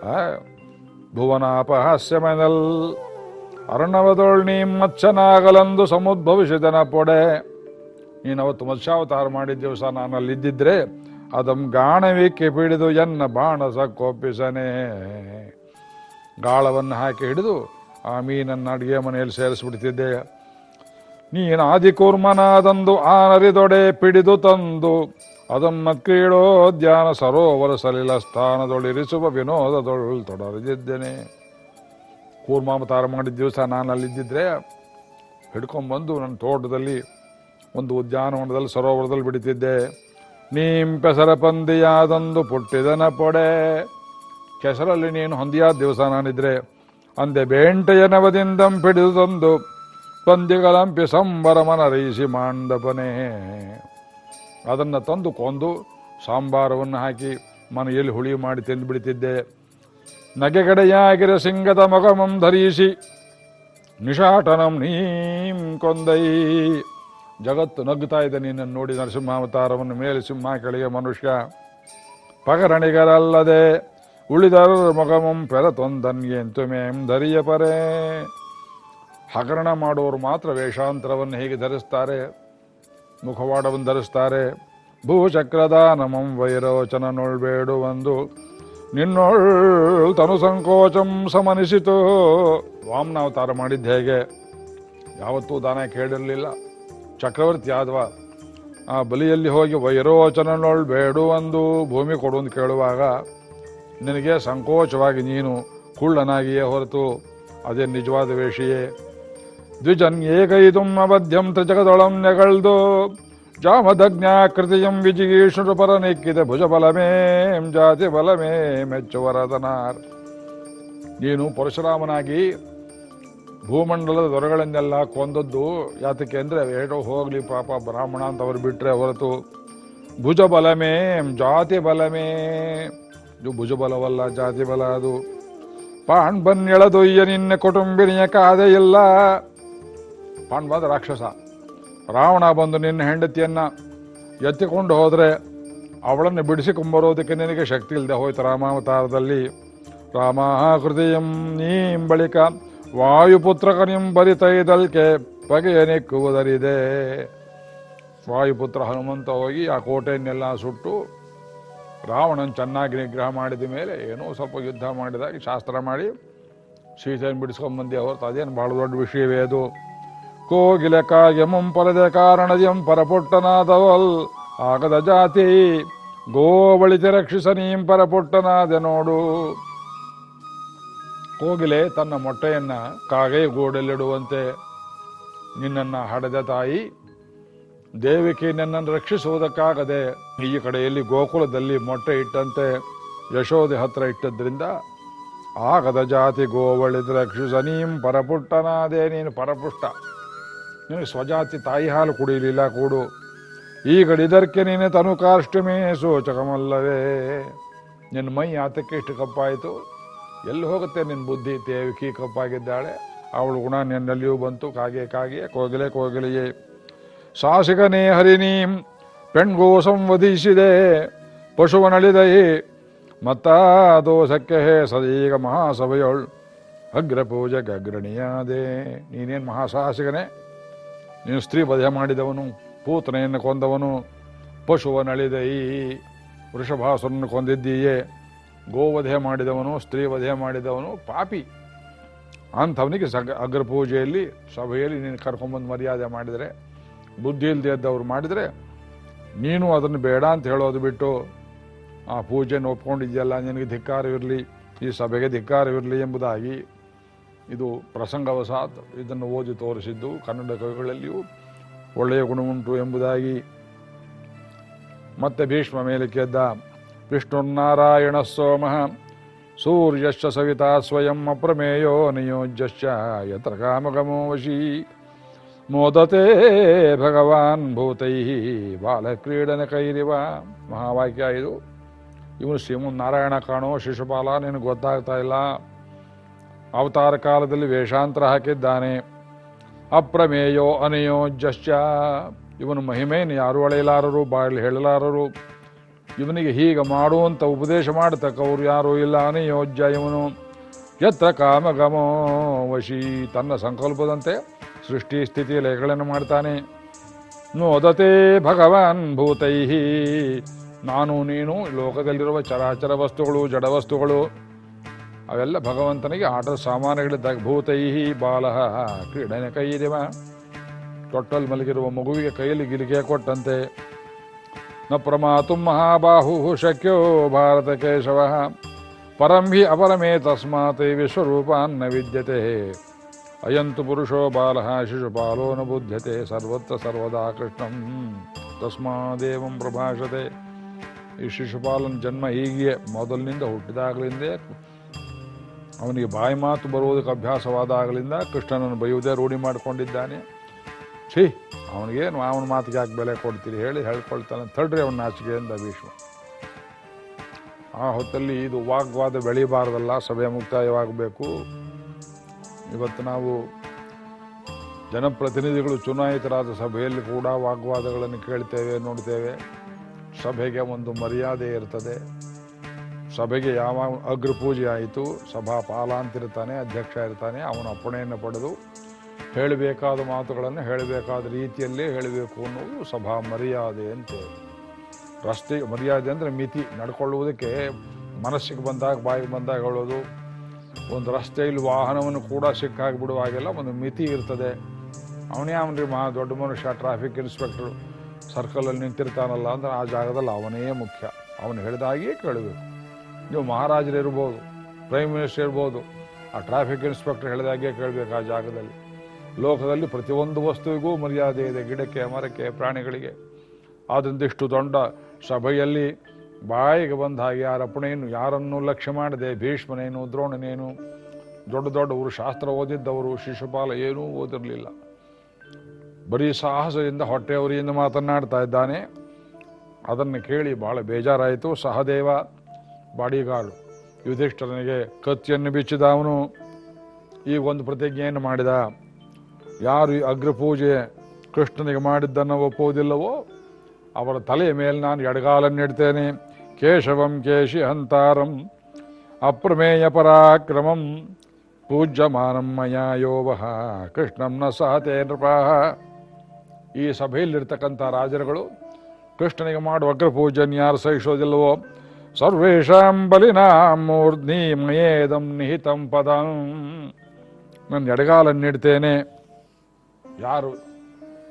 ಭುವನ ಭುವನಾಪಹಾಸ್ಯಮನಲ್ ಅರ್ಣವದೊಳ್ ನೀ ಮತ್ಸ್ಯನಾಗಲೆಂದು ಸಮುದ್ಭವಿಸಿದನ ಪೊಡೆ. ನೀನು ಅವತ್ತು ಮತ್ಸ್ಯಾವತಾರ ಮಾಡಿದ ದಿವಸ ನಾನು ಅಲ್ಲಿದ್ದಿದ್ರೆ ಅದಂ ಗಾಣವಿಕೆ ಪಿಡಿದು ಎನ್ನ ಬಾಣಸ ಕೋಪಿಸನೆ ಗಾಳವನ್ನು ಹಾಕಿ ಹಿಡಿದು ಆ ಮೀನನ್ನು ಅಡುಗೆ ಮನೆಯಲ್ಲಿ ಸೇರಿಸ್ಬಿಡ್ತಿದ್ದೆ. ನೀನು ಆದಿಕೂರ್ಮನಾದಂದು ಆ ನರಿದೊಡೆ ಪಿಡಿದು ತಂದು ಅದಮ್ಮ ಕ್ರೀಡೋದ್ಯಾನ ಸರೋವರ ಸಲಿಲ ಸ್ಥಾನದೊಳಿರಿಸುವ ವಿನೋದದೊಳ್ ತೊಡರಿದ್ದೇನೆ ಕೂರ್ಮಾವತಾರ ಮಾಡಿದ ದಿವಸ ನಾನು ಅಲ್ಲಿದ್ದಿದ್ರೆ ಹಿಡ್ಕೊಂಡ್ಬಂದು ನನ್ನ ತೋಟದಲ್ಲಿ ಒಂದು ಉದ್ಯಾನವನದಲ್ಲಿ ಸರೋವರದಲ್ಲಿ ಬಿಡುತ್ತಿದ್ದೆ ನೀಂ ಪೆಸರ ಪಂದಿಯಾದಂದು ಪುಟ್ಟಿದನ ಪೊಡೆ. ಕೆಸರಲ್ಲಿ ನೀನು ಹೊಂದಿಯಾದ ದಿವಸ ನಾನಿದ್ರೆ ಅಂದೆ ಬೇಂಟೆಯ ನವದಿಂದಂ ಪಿಡಿದು ತಂದು ಪಂದಿಗಳಂಪಿ ಸಂಬರಮನರೈಸಿ ಮಾಂಡಪನೆ. ಅದನ್ನು ತಂದು ಕೊಂದು ಸಾಂಬಾರವನ್ನು ಹಾಕಿ ಮನೆಯಲ್ಲಿ ಹುಳಿ ಮಾಡಿ ತಿಂದು ಬಿಡ್ತಿದ್ದೆ. ನಗೆಗಡೆಯಾಗಿರ ಸಿಂಗದ ಮಗಮಂ ಧರಿಸಿ ನಿಷಾಟನಂ ನೀಂ ಕೊಂದೈ. ಜಗತ್ತು ನಗ್ತಾ ಇದೆ ನಿನ್ನನ್ನು ನೋಡಿ ನರಸಿಂಹಾವತಾರವನ್ನು ಮೇಲೆ ಸಿಂಹ ಕೆಳಗೆ ಮನುಷ್ಯ. ಪಗರಣಿಗರಲ್ಲದೆ ಉಳಿದರ ಮೊಗಮಂ ತೊಂದನ್ಗೆ ಮೇಂ ಧರಿಯ ಪರೇ ಹಗರಣ ಮಾಡುವವರು ಮಾತ್ರ ವೇಷಾಂತರವನ್ನು ಹೇಗೆ ಧರಿಸ್ತಾರೆ? ಮುಖವಾಡವನ್ನು ಧರಿಸ್ತಾರೆ ಭೂಚಕ್ರದ ನಮಂ ವೈರೋಚನ ನೋಳ್ಬೇಡು ಒಂದು. ನಿನ್ನೊಳ್ ತನು ಸಂಕೋಚಂ ಸಮನಿಸಿತು. ವಾಮನಾವತಾರ ಮಾಡಿದ್ದು ಹೇಗೆ? ಯಾವತ್ತೂ ದಾನ ಕೇಳಿರಲಿಲ್ಲ. ಚಕ್ರವರ್ತಿ ಆದ್ವಾ, ಆ ಬಲಿಯಲ್ಲಿ ಹೋಗಿ ವೈರೋಚನನೊಳ್ ಬೇಡುವಂದು ಭೂಮಿ ಕೊಡುವಂದು ಕೇಳುವಾಗ, ನಿನಗೆ ಸಂಕೋಚವಾಗಿ ನೀನು ಕುಳ್ಳನಾಗಿಯೇ ಹೊರತು, ಅದೇ ನಿಜವಾದ ವೇಷಿಯೇ? ದ್ವಿಜನ್ ಏಕೈದುಂ ಅವಧ್ಯಂ ತ್ರಿಜಗದೊಳಂ ನೆಗಳ್ದು ಜಾಮದಜ್ಞಾಕೃತಿಯಂ ವಿಜಿಗೀಷುರು ಪರ ನೆಕ್ಕಿದೆ ಭುಜ ಬಲಮೇಂ ಜಾತಿ ಬಲಮೇ ಮೆಚ್ಚುವರದನಾರ್ ನೀನು ಪರಶುರಾಮನಾಗಿ ಭೂಮಂಡಲದ ದೊರೆಗಳನ್ನೆಲ್ಲ ಕೊಂದದ್ದು ಯಾತಕ್ಕೆ ಅಂದರೆ ಹೇಳೋ ಹೋಗಲಿ ಪಾಪ ಬ್ರಾಹ್ಮಣ ಅಂತ ಅವ್ರು ಬಿಟ್ಟರೆ ಹೊರತು ಭುಜ ಬಲಮೇ ಜಾತಿ ಬಲಮೇ ಇದು ಭುಜ ಬಲವಲ್ಲ ಜಾತಿ ಬಲ ಅದು. ಪಾಣ್ ಬನ್ನೆಳದೊಯ್ಯ ನಿನ್ನ ಕುಟುಂಬಿನಿಯ ಕಾದೆ ಬಂದ ರಾಕ್ಷಸ. ರಾವಣ ಬಂದು ನಿನ್ನ ಹೆಂಡತಿಯನ್ನು ಎತ್ತಿಕೊಂಡು ಹೋದರೆ ಅವಳನ್ನು ಬಿಡಿಸಿಕೊಂಬರೋದಕ್ಕೆ ನಿನಗೆ ಶಕ್ತಿ ಇಲ್ಲದೆ ಹೋಯ್ತು ರಾಮಾವತಾರದಲ್ಲಿ. ರಾಮ ಹೃದಯಂ ನೀಂ ಬಳಿಕ ವಾಯುಪುತ್ರಕನಿಂ ಬರಿತೈದಲ್ಕೆ ಬಗೆಯನೆಕ್ಕುವುದರಿದೆ ವಾಯುಪುತ್ರ ಹನುಮಂತ ಹೋಗಿ ಆ ಕೋಟೆಯನ್ನೆಲ್ಲ ಸುಟ್ಟು ರಾವಣನ ಚೆನ್ನಾಗಿ ನಿಗ್ರಹ ಮಾಡಿದ ಮೇಲೆ ಏನೋ ಸ್ವಲ್ಪ ಯುದ್ಧ ಮಾಡಿದಾಗ ಶಾಸ್ತ್ರ ಮಾಡಿ ಸೀತೆಯನ್ನು ಬಿಡಿಸ್ಕೊಂಬಂದಿ ಹೊರತು ಅದೇನು ಭಾಳ ದೊಡ್ಡ ವಿಷಯವೇ ಅದು. ಕೋಗಿಲೆ ಕಾಯಮಂ ಪರದೆ ಕಾರಣದಿಯಂ ಪರಪುಟ್ಟನಾದವಲ್. ಆಗದ ಜಾತಿ ಗೋವಳಿತೆ ರಕ್ಷಿಸ ನೀಂ ಪರಪುಟ್ಟನಾದೆ ನೋಡು. ಕೋಗಿಲೆ ತನ್ನ ಮೊಟ್ಟೆಯನ್ನ ಕಾಗೆ ಗೋಡಲ್ಲಿಡುವಂತೆ ನಿನ್ನನ್ನು ಹಡೆದ ತಾಯಿ, ದೇವಿಕೆ ನನ್ನನ್ನು ರಕ್ಷಿಸುವುದಕ್ಕಾಗದೆ ಈ ಕಡೆಯಲ್ಲಿ ಗೋಕುಲದಲ್ಲಿ ಮೊಟ್ಟೆ ಇಟ್ಟಂತೆ ಯಶೋದೆ ಹತ್ರ ಇಟ್ಟದ್ರಿಂದ ಆಗದ ಜಾತಿ ಗೋವಳಿದ ರಕ್ಷಿಸ ನೀಂ ಪರಪುಟ್ಟನಾದೆ ನೀನು ಪರಪುಷ್ಟ. ನಿನಗೆ ಸ್ವಜಾತಿ ತಾಯಿ ಹಾಲು ಕುಡಿಯಲಿಲ್ಲ ಕೂಡು. ಈಗ ಇದಕ್ಕೆ ನೀನೆ ತನು ಕಾಷ್ಟಮೇ ಸೋಚಕಮಲ್ಲವೇ. ನಿನ್ನ ಮೈ ಆತಕ್ಕೆ ಇಷ್ಟು ಕಪ್ಪಾಯಿತು. ಎಲ್ಲಿ ಹೋಗುತ್ತೆ ನಿನ್ನ ಬುದ್ಧಿ? ತೇವಿಕಿ ಕಪ್ಪಾಗಿದ್ದಾಳೆ. ಅವಳು ಗುಣ ನಿನ್ನಲ್ಲಿಯೂ ಬಂತು. ಕಾಗೆ ಕಾಗೆ, ಕೋಗಿಲೆ ಕೋಗಿಲೆಯೇ. ಸಾಸಿಗನೇ ಹರಿನೀಂ ಪೆಣ್ಗೋ ಸಂವಧಿಸಿದೆ ಪಶುವನಳಿದೈ, ಮತ್ತ ದೋಷಕ್ಕೆ ಸದೀಗ ಮಹಾಸಭೆಯೊಳ್. ಅಗ್ರ ಪೂಜೆಗೆ ಅಗ್ರಣಿಯಾದೆ. ನೀನೇನು ಮಹಾಸಾಹಸಿಗನೇ ನೀನು ಸ್ತ್ರೀ ವಧೆ ಮಾಡಿದವನು, ಪೂತನೆಯನ್ನು ಕೊಂದವನು, ಪಶುವನಳಿದೈ ವೃಷಭಾಸುರನ್ನು ಕೊಂದಿದ್ದೀಯೇ. ಗೋವಧೆ ಮಾಡಿದವನು, ಸ್ತ್ರೀ ವಧೆ ಮಾಡಿದವನು, ಪಾಪಿ. ಅಂಥವನಿಗೆ ಸಗ ಅಗ್ರಪೂಜೆಯಲ್ಲಿ, ಸಭೆಯಲ್ಲಿ ನೀನು ಕರ್ಕೊಂಬಂದು ಮರ್ಯಾದೆ ಮಾಡಿದರೆ, ಬುದ್ಧಿ ಇಲ್ಲದೆ ಇದ್ದವ್ರು ಮಾಡಿದರೆ, ನೀನು ಅದನ್ನು ಬೇಡ ಅಂತ ಹೇಳೋದು ಬಿಟ್ಟು, ಆ ಪೂಜೆಯನ್ನು ಒಪ್ಕೊಂಡಿದ್ಯಲ್ಲ ನಿನಗೆ ಧಿಕ್ಕಾರವಿರಲಿ, ಈ ಸಭೆಗೆ ಧಿಕ್ಕಾರವಿರಲಿ ಎಂಬುದಾಗಿ ಇದು ಪ್ರಸಂಗವಸಾತ್ ಇದನ್ನು ಓದಿ ತೋರಿಸಿದ್ದು ಕನ್ನಡ ಕವಿಗಳಲ್ಲಿಯೂ ಒಳ್ಳೆಯ ಗುಣವುಂಟು ಎಂಬುದಾಗಿ. ಮತ್ತೆ ಭೀಷ್ಮ ಮೇಲಕ್ಕೆ ಎದ್ದ ವಿಷ್ಣುರ್ನಾರಾಯಣ ಸೋಮಃ, ಸೂರ್ಯಶ್ಚ ಸವಿತಾ ಸ್ವಯಂ ಅಪ್ರಮೇಯೋ ನಿಯೋಜ್ಯಶ್ಚ ಯತ್ರ ಕಾಮಗಮೋ ವಶೀ, ಮೋದತೆ ಭಗವಾನ್ ಭೂತೈ ಬಾಲಕ್ರೀಡನ ಕೈರಿವ. ಮಹಾವಾಕ್ಯ ಇದು. ಇವನು ಶ್ರೀಮನ್ ನಾರಾಯಣ ಕಾಣೋ ಶಿಶುಪಾಲ, ನಿನಗೆ ಗೊತ್ತಾಗ್ತಾ ಇಲ್ಲ. ಅವತಾರ ಕಾಲದಲ್ಲಿ ವೇಷಾಂತರ ಹಾಕಿದ್ದಾನೆ. ಅಪ್ರಮೇಯೋ ಅನಯೋ ಜಶ್ಚ. ಇವನು ಮಹಿಮೆಯನ್ನು ಯಾರು ಅಳೆಯಲಾರರು ಬಾಳಿ ಹೇಳಲಾರರು. ಇವನಿಗೆ ಹೀಗೆ ಮಾಡುವಂತ ಉಪದೇಶ ಮಾಡತಕ್ಕವ್ರು ಯಾರೂ ಇಲ್ಲ. ಅನಯೋಜ್ಯ ಇವನು. ಯತ್ರ ಕಾಮಗಮೋ ವಶಿ. ತನ್ನ ಸಂಕಲ್ಪದಂತೆ ಸೃಷ್ಟಿ ಸ್ಥಿತಿ ಲಯಗಳನ್ನು ಮಾಡ್ತಾನೆ. ನೋದತೆ ಭಗವಾನ್ ಭೂತೈಹಿ. ನಾನು ನೀನು ಲೋಕದಲ್ಲಿರುವ ಚರಾಚರ ವಸ್ತುಗಳು, ಜಡ ವಸ್ತುಗಳು. ಅವೆಲ್ಲ ಭಗವಂತನಿಗೆ ಆಟದ ಸಾಮಾನುಗಳಿದ್ದಾಗ, ಭೂತೈಹಿ ಬಾಲ ಕ್ರೀಡನೆ ಕೈದಿವ ತೊಟ್ಟಲ್ಲಿ ಮಲಗಿರುವ ಮಗುವಿಗೆ ಕೈಯಲ್ಲಿ ಗಿಲಿಗೆ ಕೊಟ್ಟಂತೆ. ನ ಪ್ರಮಾತು ಮಹಾಬಾಹು ಶಕ್ಯೋ ಭಾರತ ಕೇಶವ. ಪರಂಭಿ ಅಪರಮೇ ತಸ್ಮಾತ್ ವಿಶ್ವರೂಪಾನ್ನ ವಿದ್ಯತೆ. ಅಯಂತು ಪುರುಷೋ ಬಾಲ ಶಿಶುಪಾಲೋ ನ ಬುದ್ಧತೆ, ಸರ್ವತ್ರ ಸರ್ವದಾ ಕೃಷ್ಣಂ ತಸ್ಮಾದೇವಂ ಪ್ರಭಾಷತೆ. ಈ ಶಿಶುಪಾಲನ ಜನ್ಮ ಹೀಗೆ ಮೊದಲಿನಿಂದ ಹುಟ್ಟಿದಾಗಲಿಂದೇ ಅವನಿಗೆ ಬಾಯಿ ಮಾತು ಬರುವುದಕ್ಕೆ ಅಭ್ಯಾಸವಾದಾಗಲಿಂದ ಕೃಷ್ಣನನ್ನು ಬೈಯುವುದೇ ರೂಢಿ ಮಾಡಿಕೊಂಡಿದ್ದಾನೆ. ಛೀ, ಅವನಿಗೇನು ಅವನ ಮಾತಿಗೆ ಯಾಕೆ ಬೆಲೆ ಕೊಡ್ತೀರಿ? ಹೇಳಿ ಹೇಳ್ಕೊಳ್ತಾನೆ. ತಡ್ರಿ ಅವನ ನಾಚಿಕೆಯಿಂದ ಭೀಷ್ಮ. ಆ ಹೊತ್ತಲ್ಲಿ ಇದು ವಾಗ್ವಾದ ಬೆಳೀಬಾರ್ದಲ್ಲ, ಸಭೆ ಮುಕ್ತಾಯವಾಗಬೇಕು. ಇವತ್ತು ನಾವು ಜನಪ್ರತಿನಿಧಿಗಳು ಚುನಾಯಿತರಾದ ಸಭೆಯಲ್ಲಿ ಕೂಡ ವಾಗ್ವಾದಗಳನ್ನು ಕೇಳ್ತೇವೆ, ನೋಡ್ತೇವೆ. ಸಭೆಗೆ ಒಂದು ಮರ್ಯಾದೆ ಇರ್ತದೆ. ಸಭೆಗೆ ಯಾವ ಅಗ್ರಪೂಜೆ ಆಯಿತು? ಸಭಾ ಪಾಲ ಅಂತಿರ್ತಾನೆ ಅಧ್ಯಕ್ಷ ಇರ್ತಾನೆ, ಅವನ ಅಪ್ಪಣೆಯನ್ನು ಪಡೆದು ಹೇಳಬೇಕಾದ ಮಾತುಗಳನ್ನು ಹೇಳಬೇಕಾದ ರೀತಿಯಲ್ಲೇ ಹೇಳಬೇಕು ಅನ್ನೋದು ಸಭಾ ಮರ್ಯಾದೆ ಅಂತೇಳಿ ರಸ್ತೆ ಮರ್ಯಾದೆ ಅಂದರೆ ಮಿತಿ ನಡ್ಕೊಳ್ಳುವುದಕ್ಕೆ ಮನಸ್ಸಿಗೆ ಬಂದಾಗ, ಬಾಯಿಗೆ ಬಂದಾಗ ಹೇಳೋದು. ಒಂದು ರಸ್ತೆಯಲ್ಲಿ ವಾಹನವನ್ನು ಕೂಡ ಸಿಕ್ಕಾಗಿ ಹಾಗೆಲ್ಲ ಒಂದು ಮಿತಿ ಇರ್ತದೆ. ಅವನೇ ಅವನ್ರಿ ಮಹಾ ದೊಡ್ಡ ಮನುಷ್ಯ ಟ್ರಾಫಿಕ್ ಇನ್ಸ್ಪೆಕ್ಟ್ರು ಸರ್ಕಲಲ್ಲಿ ನಿಂತಿರ್ತಾನಲ್ಲ ಅಂದ್ರೆ ಆ ಜಾಗದಲ್ಲಿ ಅವನೇ ಮುಖ್ಯ. ಅವನು ಹೇಳಿದ ಹಾಗೆಯೇ ಕೇಳಬೇಕು. ನೀವು ಮಹಾರಾಜರು ಇರ್ಬೋದು ಪ್ರೈಮ್ ಮಿನಿಸ್ಟರ್ ಇರ್ಬೋದು, ಆ ಟ್ರಾಫಿಕ್ ಇನ್ಸ್ಪೆಕ್ಟರ್ ಹೇಳಿದ ಹಾಗೆ ಕೇಳಬೇಕು ಆ ಜಾಗದಲ್ಲಿ. ಲೋಕದಲ್ಲಿ ಪ್ರತಿಯೊಂದು ವಸ್ತುವಿಗೂ ಮರ್ಯಾದೆ ಇದೆ, ಗಿಡಕ್ಕೆ, ಮರಕ್ಕೆ, ಪ್ರಾಣಿಗಳಿಗೆ. ಆದ್ದರಿಂದ ಇಷ್ಟು ದೊಡ್ಡ ಸಭೆಯಲ್ಲಿ ಬಾಯಿಗೆ ಬಂದ ಹಾಗೆ ಯಾರ ಅಪ್ಪಣೆಯನ್ನು, ಯಾರನ್ನೂ ಲಕ್ಷ್ಯ ಮಾಡದೆ ಭೀಷ್ಮನೇನು, ದ್ರೋಣನೇನು, ದೊಡ್ಡ ದೊಡ್ಡವರು ಶಾಸ್ತ್ರ ಓದಿದ್ದವರು, ಶಿಶುಪಾಲ ಏನೂ ಓದಿರಲಿಲ್ಲ. ಬರೀ ಸಾಹಸದಿಂದ ಹೊಟ್ಟೆಯವರಿಂದ ಮಾತನಾಡ್ತಾ ಇದ್ದಾನೆ. ಅದನ್ನು ಕೇಳಿ ಭಾಳ ಬೇಜಾರಾಯಿತು. ಸಹದೇವ ಬಾಡಿಗಾರ್ಡ್ ಯುಧಿಷ್ಠರನಿಗೆ ಕತ್ತಿಯನ್ನು ಬಿಚ್ಚಿದ ಅವನು ಈ ಒಂದು ಪ್ರತಿಜ್ಞೆಯನ್ನು ಮಾಡಿದ? ಯಾರು ಅಗ್ರಪೂಜೆ ಕೃಷ್ಣನಿಗೆ ಮಾಡಿದ್ದನ್ನು ಒಪ್ಪುವುದಿಲ್ಲವೋ? ಅವರ ತಲೆಯ ಮೇಲೆ ನಾನು ಎಡಗಾಲನ್ನಿಡ್ತೇನೆ ಕೇಶವಂ ಕೇಶಿ ಹಂತಾರಂ. ಅಪ್ರಮೇಯ ಪರಾಕ್ರಮಂ. ಪೂಜ್ಯಮಾನಂ ಮಯಾ ಯೋವಹ ಕೃಷ್ಣಂ ನ ಸಹತೆ ನೃಪಾಹ. ಈ ಸಭೆಯಲ್ಲಿರ್ತಕ್ಕಂಥ ರಾಜರುಗಳು ಕೃಷ್ಣನಿಗೆ ಮಾಡುವ ಅಗ್ರಪೂಜೆಯನ್ನು ಯಾರು ಸಹಿಸೋದಿಲ್ಲವೋ ಸರ್ವೇಷಾಂ ಬಲಿನಾಂ ಮೂರ್ಧ್ನಿ ಮಯೇದಂ ನಿಹಿತಂ ಪದಂ. ನನ್ನ ಎಡಗಾಲನ್ನಿಡ್ತೇನೆ ಯಾರು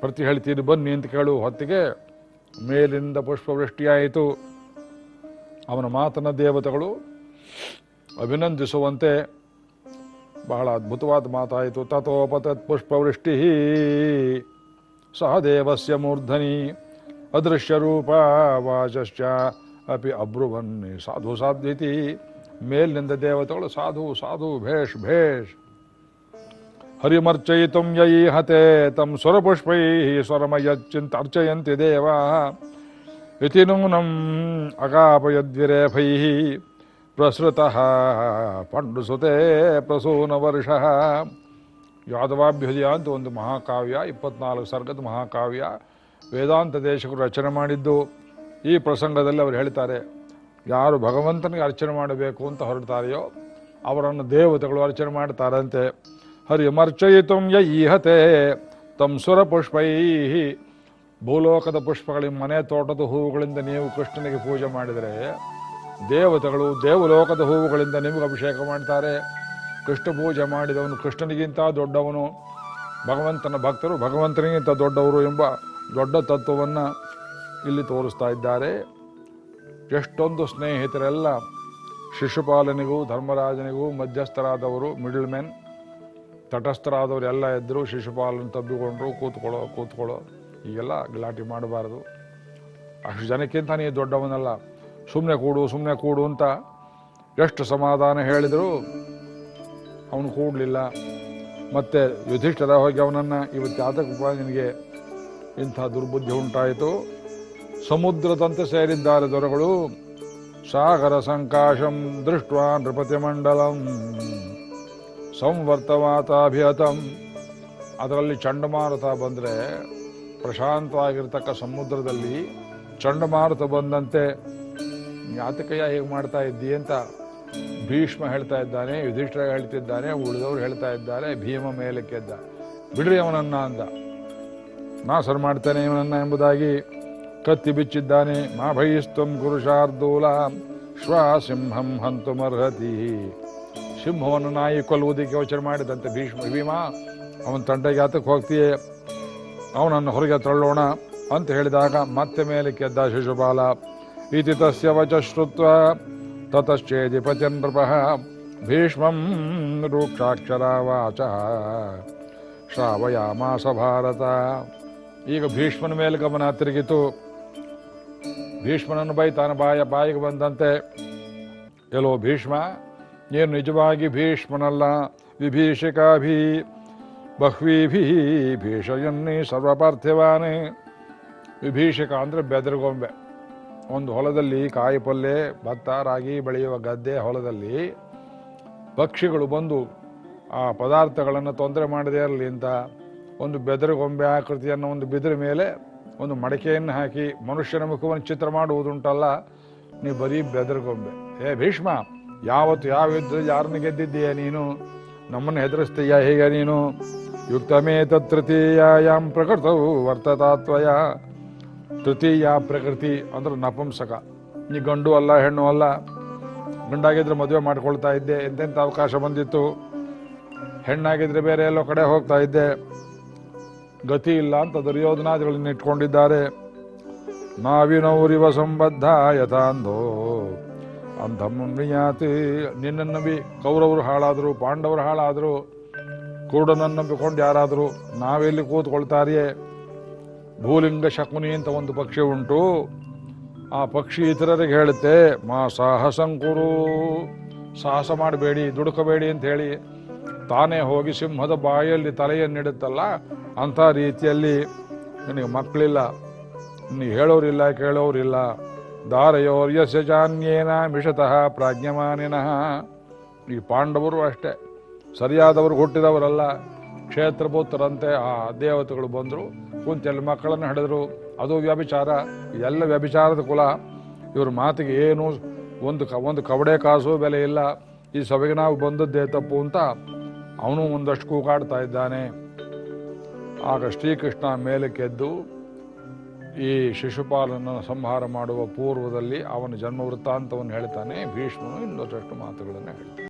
ಪ್ರತಿ ಹೇಳ್ತೀರಿ ಬನ್ನಿ ಅಂತ ಕೇಳು ಹೊತ್ತಿಗೆ. ಮೇಲಿಂದ ಪುಷ್ಪವೃಷ್ಟಿಯಾಯಿತು. ಅವನ ಮಾತನ ದೇವತೆಗಳು ಅಭಿನಂದಿಸುವಂತೆ. ಬಹಳ ಅದ್ಭುತವಾದ ಮಾತಾಯಿತು. ತಥೋಪತತ್ ಪುಷ್ಪವೃಷ್ಟಿ. ಸಹದೇವಸ್ಯ ಮೂರ್ಧನಿ. ಅದೃಶ್ಯ ರೂಪ ವಾಚಶ್ಚ. ಅಪಿ ಅಬ್ರುವನ್ ಸಾಧು ಸಾಧ್ಯತಿ. ಮೇಲಿನಿಂದ ದೇವತೆಗಳು ಸಾಧು ಸಾಧು, ಭೇಷ್ ಭೇಷ್. ಹರಿಮರ್ಚಯಿತು ಯಯಿ ಹತೆ, ತಂ ಸ್ವರಪುಷ್ಪೈ ಸ್ವರಮಯಚ್ಚಿಂತ ಅರ್ಚಯಂತಿ ದೇವಾ. ಇತಿ ನೂನಂ ಅಗಾಪಯದ್ವಿರೇಫೈ ಪ್ರಸೃತಃ ಪಂಡುಸುತೆ ಪ್ರಸೂನವರ್ಷ. ಯಾದವಾಭ್ಯುದಯ ಅಂತ ಒಂದು ಮಹಾಕಾವ್ಯ, ಇಪ್ಪತ್ನಾಲ್ಕು ಸರ್ಗದ ಮಹಾಕಾವ್ಯ. ವೇದಾಂತ ದೇಶಕರು ರಚನೆ ಮಾಡಿದ್ದು. ಈ ಪ್ರಸಂಗದಲ್ಲಿ ಅವರು ಹೇಳ್ತಾರೆ, ಯಾರು ಭಗವಂತನಿಗೆ ಅರ್ಚನೆ ಮಾಡಬೇಕು ಅಂತ ಹೊರಡ್ತಾರೆಯೋ, ಅವರನ್ನು ದೇವತೆಗಳು ಅರ್ಚನೆ ಮಾಡ್ತಾರಂತೆ. ಹರಿಮರ್ಚಯಿತು ಯ ಈಹತೆ ತಂ ಸುರ ಪುಷ್ಪೈ ಭೂಲೋಕದ ಪುಷ್ಪಗಳ ಮನೆ ತೋಟದ ಹೂವುಗಳಿಂದ ನೀವು ಕೃಷ್ಣನಿಗೆ ಪೂಜೆ ಮಾಡಿದರೆ, ದೇವತೆಗಳು ದೇವಲೋಕದ ಹೂವುಗಳಿಂದ ನಿಮಗೆ ಅಭಿಷೇಕ ಮಾಡ್ತಾರೆ. ಕೃಷ್ಣ ಪೂಜೆ ಮಾಡಿದವನು ಕೃಷ್ಣನಿಗಿಂತ ದೊಡ್ಡವನು. ಭಗವಂತನ ಭಕ್ತರು ಭಗವಂತನಿಗಿಂತ ದೊಡ್ಡವರು ಎಂಬ ದೊಡ್ಡ ತತ್ವವನ್ನು ಇಲ್ಲಿ ತೋರಿಸ್ತಾ ಇದ್ದಾರೆ. ಎಷ್ಟೊಂದು ಸ್ನೇಹಿತರೆಲ್ಲ ಶಿಶುಪಾಲನಿಗೂ, ಧರ್ಮರಾಜನಿಗೂ ಮಧ್ಯಸ್ಥರಾದವರು ಮಿಡಲ್ ಮೆನ್ ತಟಸ್ಥರಾದವರು ಎಲ್ಲ ಇದ್ದರು ಶಿಶುಪಾಲನ ತಬ್ಬಿಕೊಂಡ್ರು, ಕೂತ್ಕೊಳ್ಳೋ ಕೂತ್ಕೊಳ್ಳೋ ಈಗೆಲ್ಲ ಗಲಾಟೆ ಮಾಡಬಾರ್ದು. ಅಷ್ಟು ಜನಕ್ಕಿಂತ ನೀ ದೊಡ್ಡವನಲ್ಲ. ಸುಮ್ಮನೆ ಕೂಡು ಸುಮ್ಮನೆ ಕೂಡು ಅಂತ ಎಷ್ಟು ಸಮಾಧಾನ ಹೇಳಿದರೂ ಅವನು ಕೂಡಲಿಲ್ಲ. ಮತ್ತು ಯುಧಿಷ್ಠರ ಹೋಗಿ ಅವನನ್ನು, ಇವತ್ತು ಯಾತಕಪ್ಪ ನಿನಗೆ ಇಂಥ ದುರ್ಬುದ್ಧಿ ಉಂಟಾಯಿತು? ಸಮುದ್ರದಂತೆ ಸೇರಿದ್ದಾರೆ ದೊರಗಳು. ಸಾಗರ ಸಂಕಾಶಂ ದೃಷ್ಟ ನೃಪತಿ ಮಂಡಲಂ ಸಂವರ್ತವಾತಾಭಿಹತಂ ಅದರಲ್ಲಿ ಚಂಡಮಾರುತ ಬಂದರೆ ಪ್ರಶಾಂತವಾಗಿರ್ತಕ್ಕ ಸಮುದ್ರದಲ್ಲಿ ಚಂಡಮಾರುತ ಬಂದಂತೆ, ಯಾತಕಯ್ಯ ಹೇಗೆ ಮಾಡ್ತಾ ಇದ್ದಿ ಅಂತ ಭೀಷ್ಮ ಹೇಳ್ತಾ ಇದ್ದಾನೆ, ಯುಧಿಷ್ಠರ ಹೇಳ್ತಿದ್ದಾನೆ, ಉಳಿದವರು ಹೇಳ್ತಾ ಇದ್ದಾರೆ, ಭೀಮ ಮೇಲಕ್ಕೆದ್ದ. ಬಿಡ್ರಿ ಅವನನ್ನ ಅಂದ. ನಾ ಸರ್ ಮಾಡ್ತೇನೆ ಇವನನ್ನ ಎಂಬುದಾಗಿ ಕತ್ತಿ ಬಿಚ್ಚಿದ್ದಾನೆ ಮಾ ಕುರುಷಾರ್ದೂಲ ಶ್ವ ಸಿಂಹಂ ಹಂತುಮರ್ಹತಿ. ಸಿಂಹವನ್ನು ನಾಯಿ ಕೊಲ್ಲುವುದಕ್ಕೆ ಯೋಚನೆ ಮಾಡಿದಂತೆ ಭೀಷ್ಮ, ಭೀಮ, ಅವನ ತಂಟೆಗೆ ಆತಕ್ಕೆ ಹೋಗ್ತೀಯೇ, ಅವನನ್ನು ಹೊರಗೆ ತಳ್ಳೋಣ ಅಂತ ಹೇಳಿದಾಗ ಮತ್ತೆ ಮೇಲೆ ಕೆದ್ದ ಶಿಶುಪಾಲ ಇತಿ ತಸ್ಯ ವಚ ಶ್ರುತ್ವ ತತಶ್ಚೇದಿಪತಿ ನೃಪಃ, ಭೀಷ್ಮಂ ರೂಕ್ಷಾಕ್ಷರಾವಾಚ. ಶ್ರಾವಯಾಮಾಸ ಭಾರತ. ಈಗ ಭೀಷ್ಮನ ಮೇಲೆ ಗಮನ ತಿರುಗಿತು. ಭೀಷ್ಮನನ್ನು ಬೈತಾನ, ಬಾಯ ಬಾಯಿಗೆ ಬಂದಂತೆ. ಎಲ್ಲೋ ಭೀಷ್ಮ ಏನು ನಿಜವಾಗಿ ಭೀಷ್ಮನಲ್ಲ. ವಿಭೀಷಿಕಾಭಿ, ಬಹ್ವೀಭಿ, ಭೀಷಯನ್ನಿ ಸರ್ವಪಾರ್ಥಿವಾನೆ. ವಿಭೀಷಕ ಅಂದರೆ ಬೆದರುಗೊಂಬೆ. ಒಂದು ಹೊಲದಲ್ಲಿ ಕಾಯಿ ಪಲ್ಯ ಭತ್ತ, ರಾಗಿ ಬೆಳೆಯುವ ಗದ್ದೆ ಹೊಲದಲ್ಲಿ ಪಕ್ಷಿಗಳು ಬಂದು ಆ ಪದಾರ್ಥಗಳನ್ನು ತೊಂದರೆ ಮಾಡದೇ ಇರಲಿ ಅಂತ ಒಂದು ಬೆದರುಗೊಂಬೆ ಆಕೃತಿಯನ್ನು ಒಂದು ಬಿದಿರ ಮೇಲೆ ಒಂದು ಮಡಕೆಯನ್ನು ಹಾಕಿ ಮನುಷ್ಯನ ಮುಖವನ್ನು ಚಿತ್ರ ಮಾಡುವುದುಂಟಲ್ಲ ನೀ ಬರೀ ಬೆದರ್ಗೊಂಬೆ. ಏ ಭೀಷ್ಮ, ಯಾವತ್ತು ಯಾವ ಯುದ್ಧ ಯಾರನ್ನು ಗೆದ್ದಿದ್ದೀಯ ನೀನು? ನಮ್ಮನ್ನು ಹೆದರಿಸ್ತೀಯ ಹೇಗೆ ನೀನು? ಯುಕ್ತಮೇ ತೃತೀಯಾಂ ಪ್ರಕೃತವು ವರ್ತತಾತ್ವಯ. ತೃತೀಯ ಪ್ರಕೃತಿ ಅಂದ್ರೆ ನಪುಂಸಕ. ನೀ ಗಂಡು ಅಲ್ಲ, ಹೆಣ್ಣು ಅಲ್ಲ. ಗಂಡಾಗಿದ್ರೆ ಮದುವೆ ಮಾಡ್ಕೊಳ್ತಾ ಇದ್ದೆ ಎಂತೆಂಥ ಅವಕಾಶ ಬಂದಿತ್ತು? ಹೆಣ್ಣಾಗಿದ್ರೆ ಬೇರೆ ಎಲ್ಲೋ ಕಡೆ ಹೋಗ್ತಾ ಇದ್ದೆ. ಗತಿ ಇಲ್ಲ ಅಂತ ದುರ್ಯೋಧನಾದಿಗಳನ್ನ ಇಟ್ಕೊಂಡಿದ್ದಾರೆ. ನಾವಿನೌರಿವ ಸಂಬದ್ಧ ಯಥಾಂಧೋ. ಅಂಧಮುನ್ಯಾತಿ ನಿನ್ನನ್ನು ಬಿ ಕೌರವರು ಹಾಳಾದರು, ಪಾಂಡವರು ಹಾಳಾದರು, ಕುರುಡನನ್ನು ನಂಬಿಕೊಂಡು ಯಾರಾದರೂ ನಾವೆಲ್ಲಿ ಕೂತ್ಕೊಳ್ತಾರಿಯೇ? ಭೂಲಿಂಗ ಶಕುನಿ ಅಂತ ಒಂದು ಪಕ್ಷಿ ಉಂಟು. ಆ ಪಕ್ಷಿ ಇತರರಿಗೆ ಹೇಳುತ್ತೆ, ಮಾ ಸಾಹಸಂಕುರು ಸಾಹಸ ಮಾಡಬೇಡಿ, ದುಡುಕಬೇಡಿ ಅಂತ ಹೇಳಿ ತಾನೇ ಹೋಗಿ ಸಿಂಹದ ಬಾಯಲ್ಲಿ ತಲೆಯನ್ನಿಡುತ್ತಲ್ಲ? ಅಂಥ ರೀತಿಯಲ್ಲಿ ನಿನಗೆ ಮಕ್ಕಳಿಲ್ಲ. ನೀ ಹೇಳೋರಿಲ್ಲ, ಕೇಳೋರಿಲ್ಲ. ದಾರಯೋರ್ಯಸ್ಯ ಜಾನ್ಯೇನ ಮಿಷತಃ ಪ್ರಾಜ್ಞಮಾನಿನಃ. ಈ ಪಾಂಡವರು ಅಷ್ಟೇ. ಸರಿಯಾದವರು ಹುಟ್ಟಿದವರಲ್ಲ. ಕ್ಷೇತ್ರಪುತ್ರರಂತೆ ಆ ದೇವತೆಗಳು ಬಂದರು. ಕುಂತೆಲ್ಲ ಮಕ್ಕಳನ್ನು ಹಿಡಿದ್ರು. ಅದು ವ್ಯಭಿಚಾರ. ಎಲ್ಲ ವ್ಯಭಿಚಾರದ ಕುಲ. ಇವ್ರ ಮಾತಿಗೆ ಏನು ಒಂದು ಕ, ಒಂದು ಕವಡೆ ಕಾಸು ಬೆಲೆ ಇಲ್ಲ. ಈ ಸಭೆಗೆ ನಾವು ಬಂದದ್ದೇ ತಪ್ಪು ಅಂತ ಅವನು ಒಂದಷ್ಟು ಕೂಗಾಡ್ತಾ ಇದ್ದಾನೆ. ಆಗ ಶ್ರೀಕೃಷ್ಣ ಮೇಲಕ್ಕೆದ್ದು ಈ ಶಿಶುಪಾಲನ ಸಂಹಾರ ಮಾಡುವ ಪೂರ್ವದಲ್ಲಿ ಅವನ ಜನ್ಮ ವೃತ್ತಾಂತವನ್ನು ಹೇಳ್ತಾನೆ. ಭೀಷ್ಮನು ಇನ್ನೊಂದಷ್ಟು ಮಾತುಗಳನ್ನು ಹೇಳ್ತಾನೆ.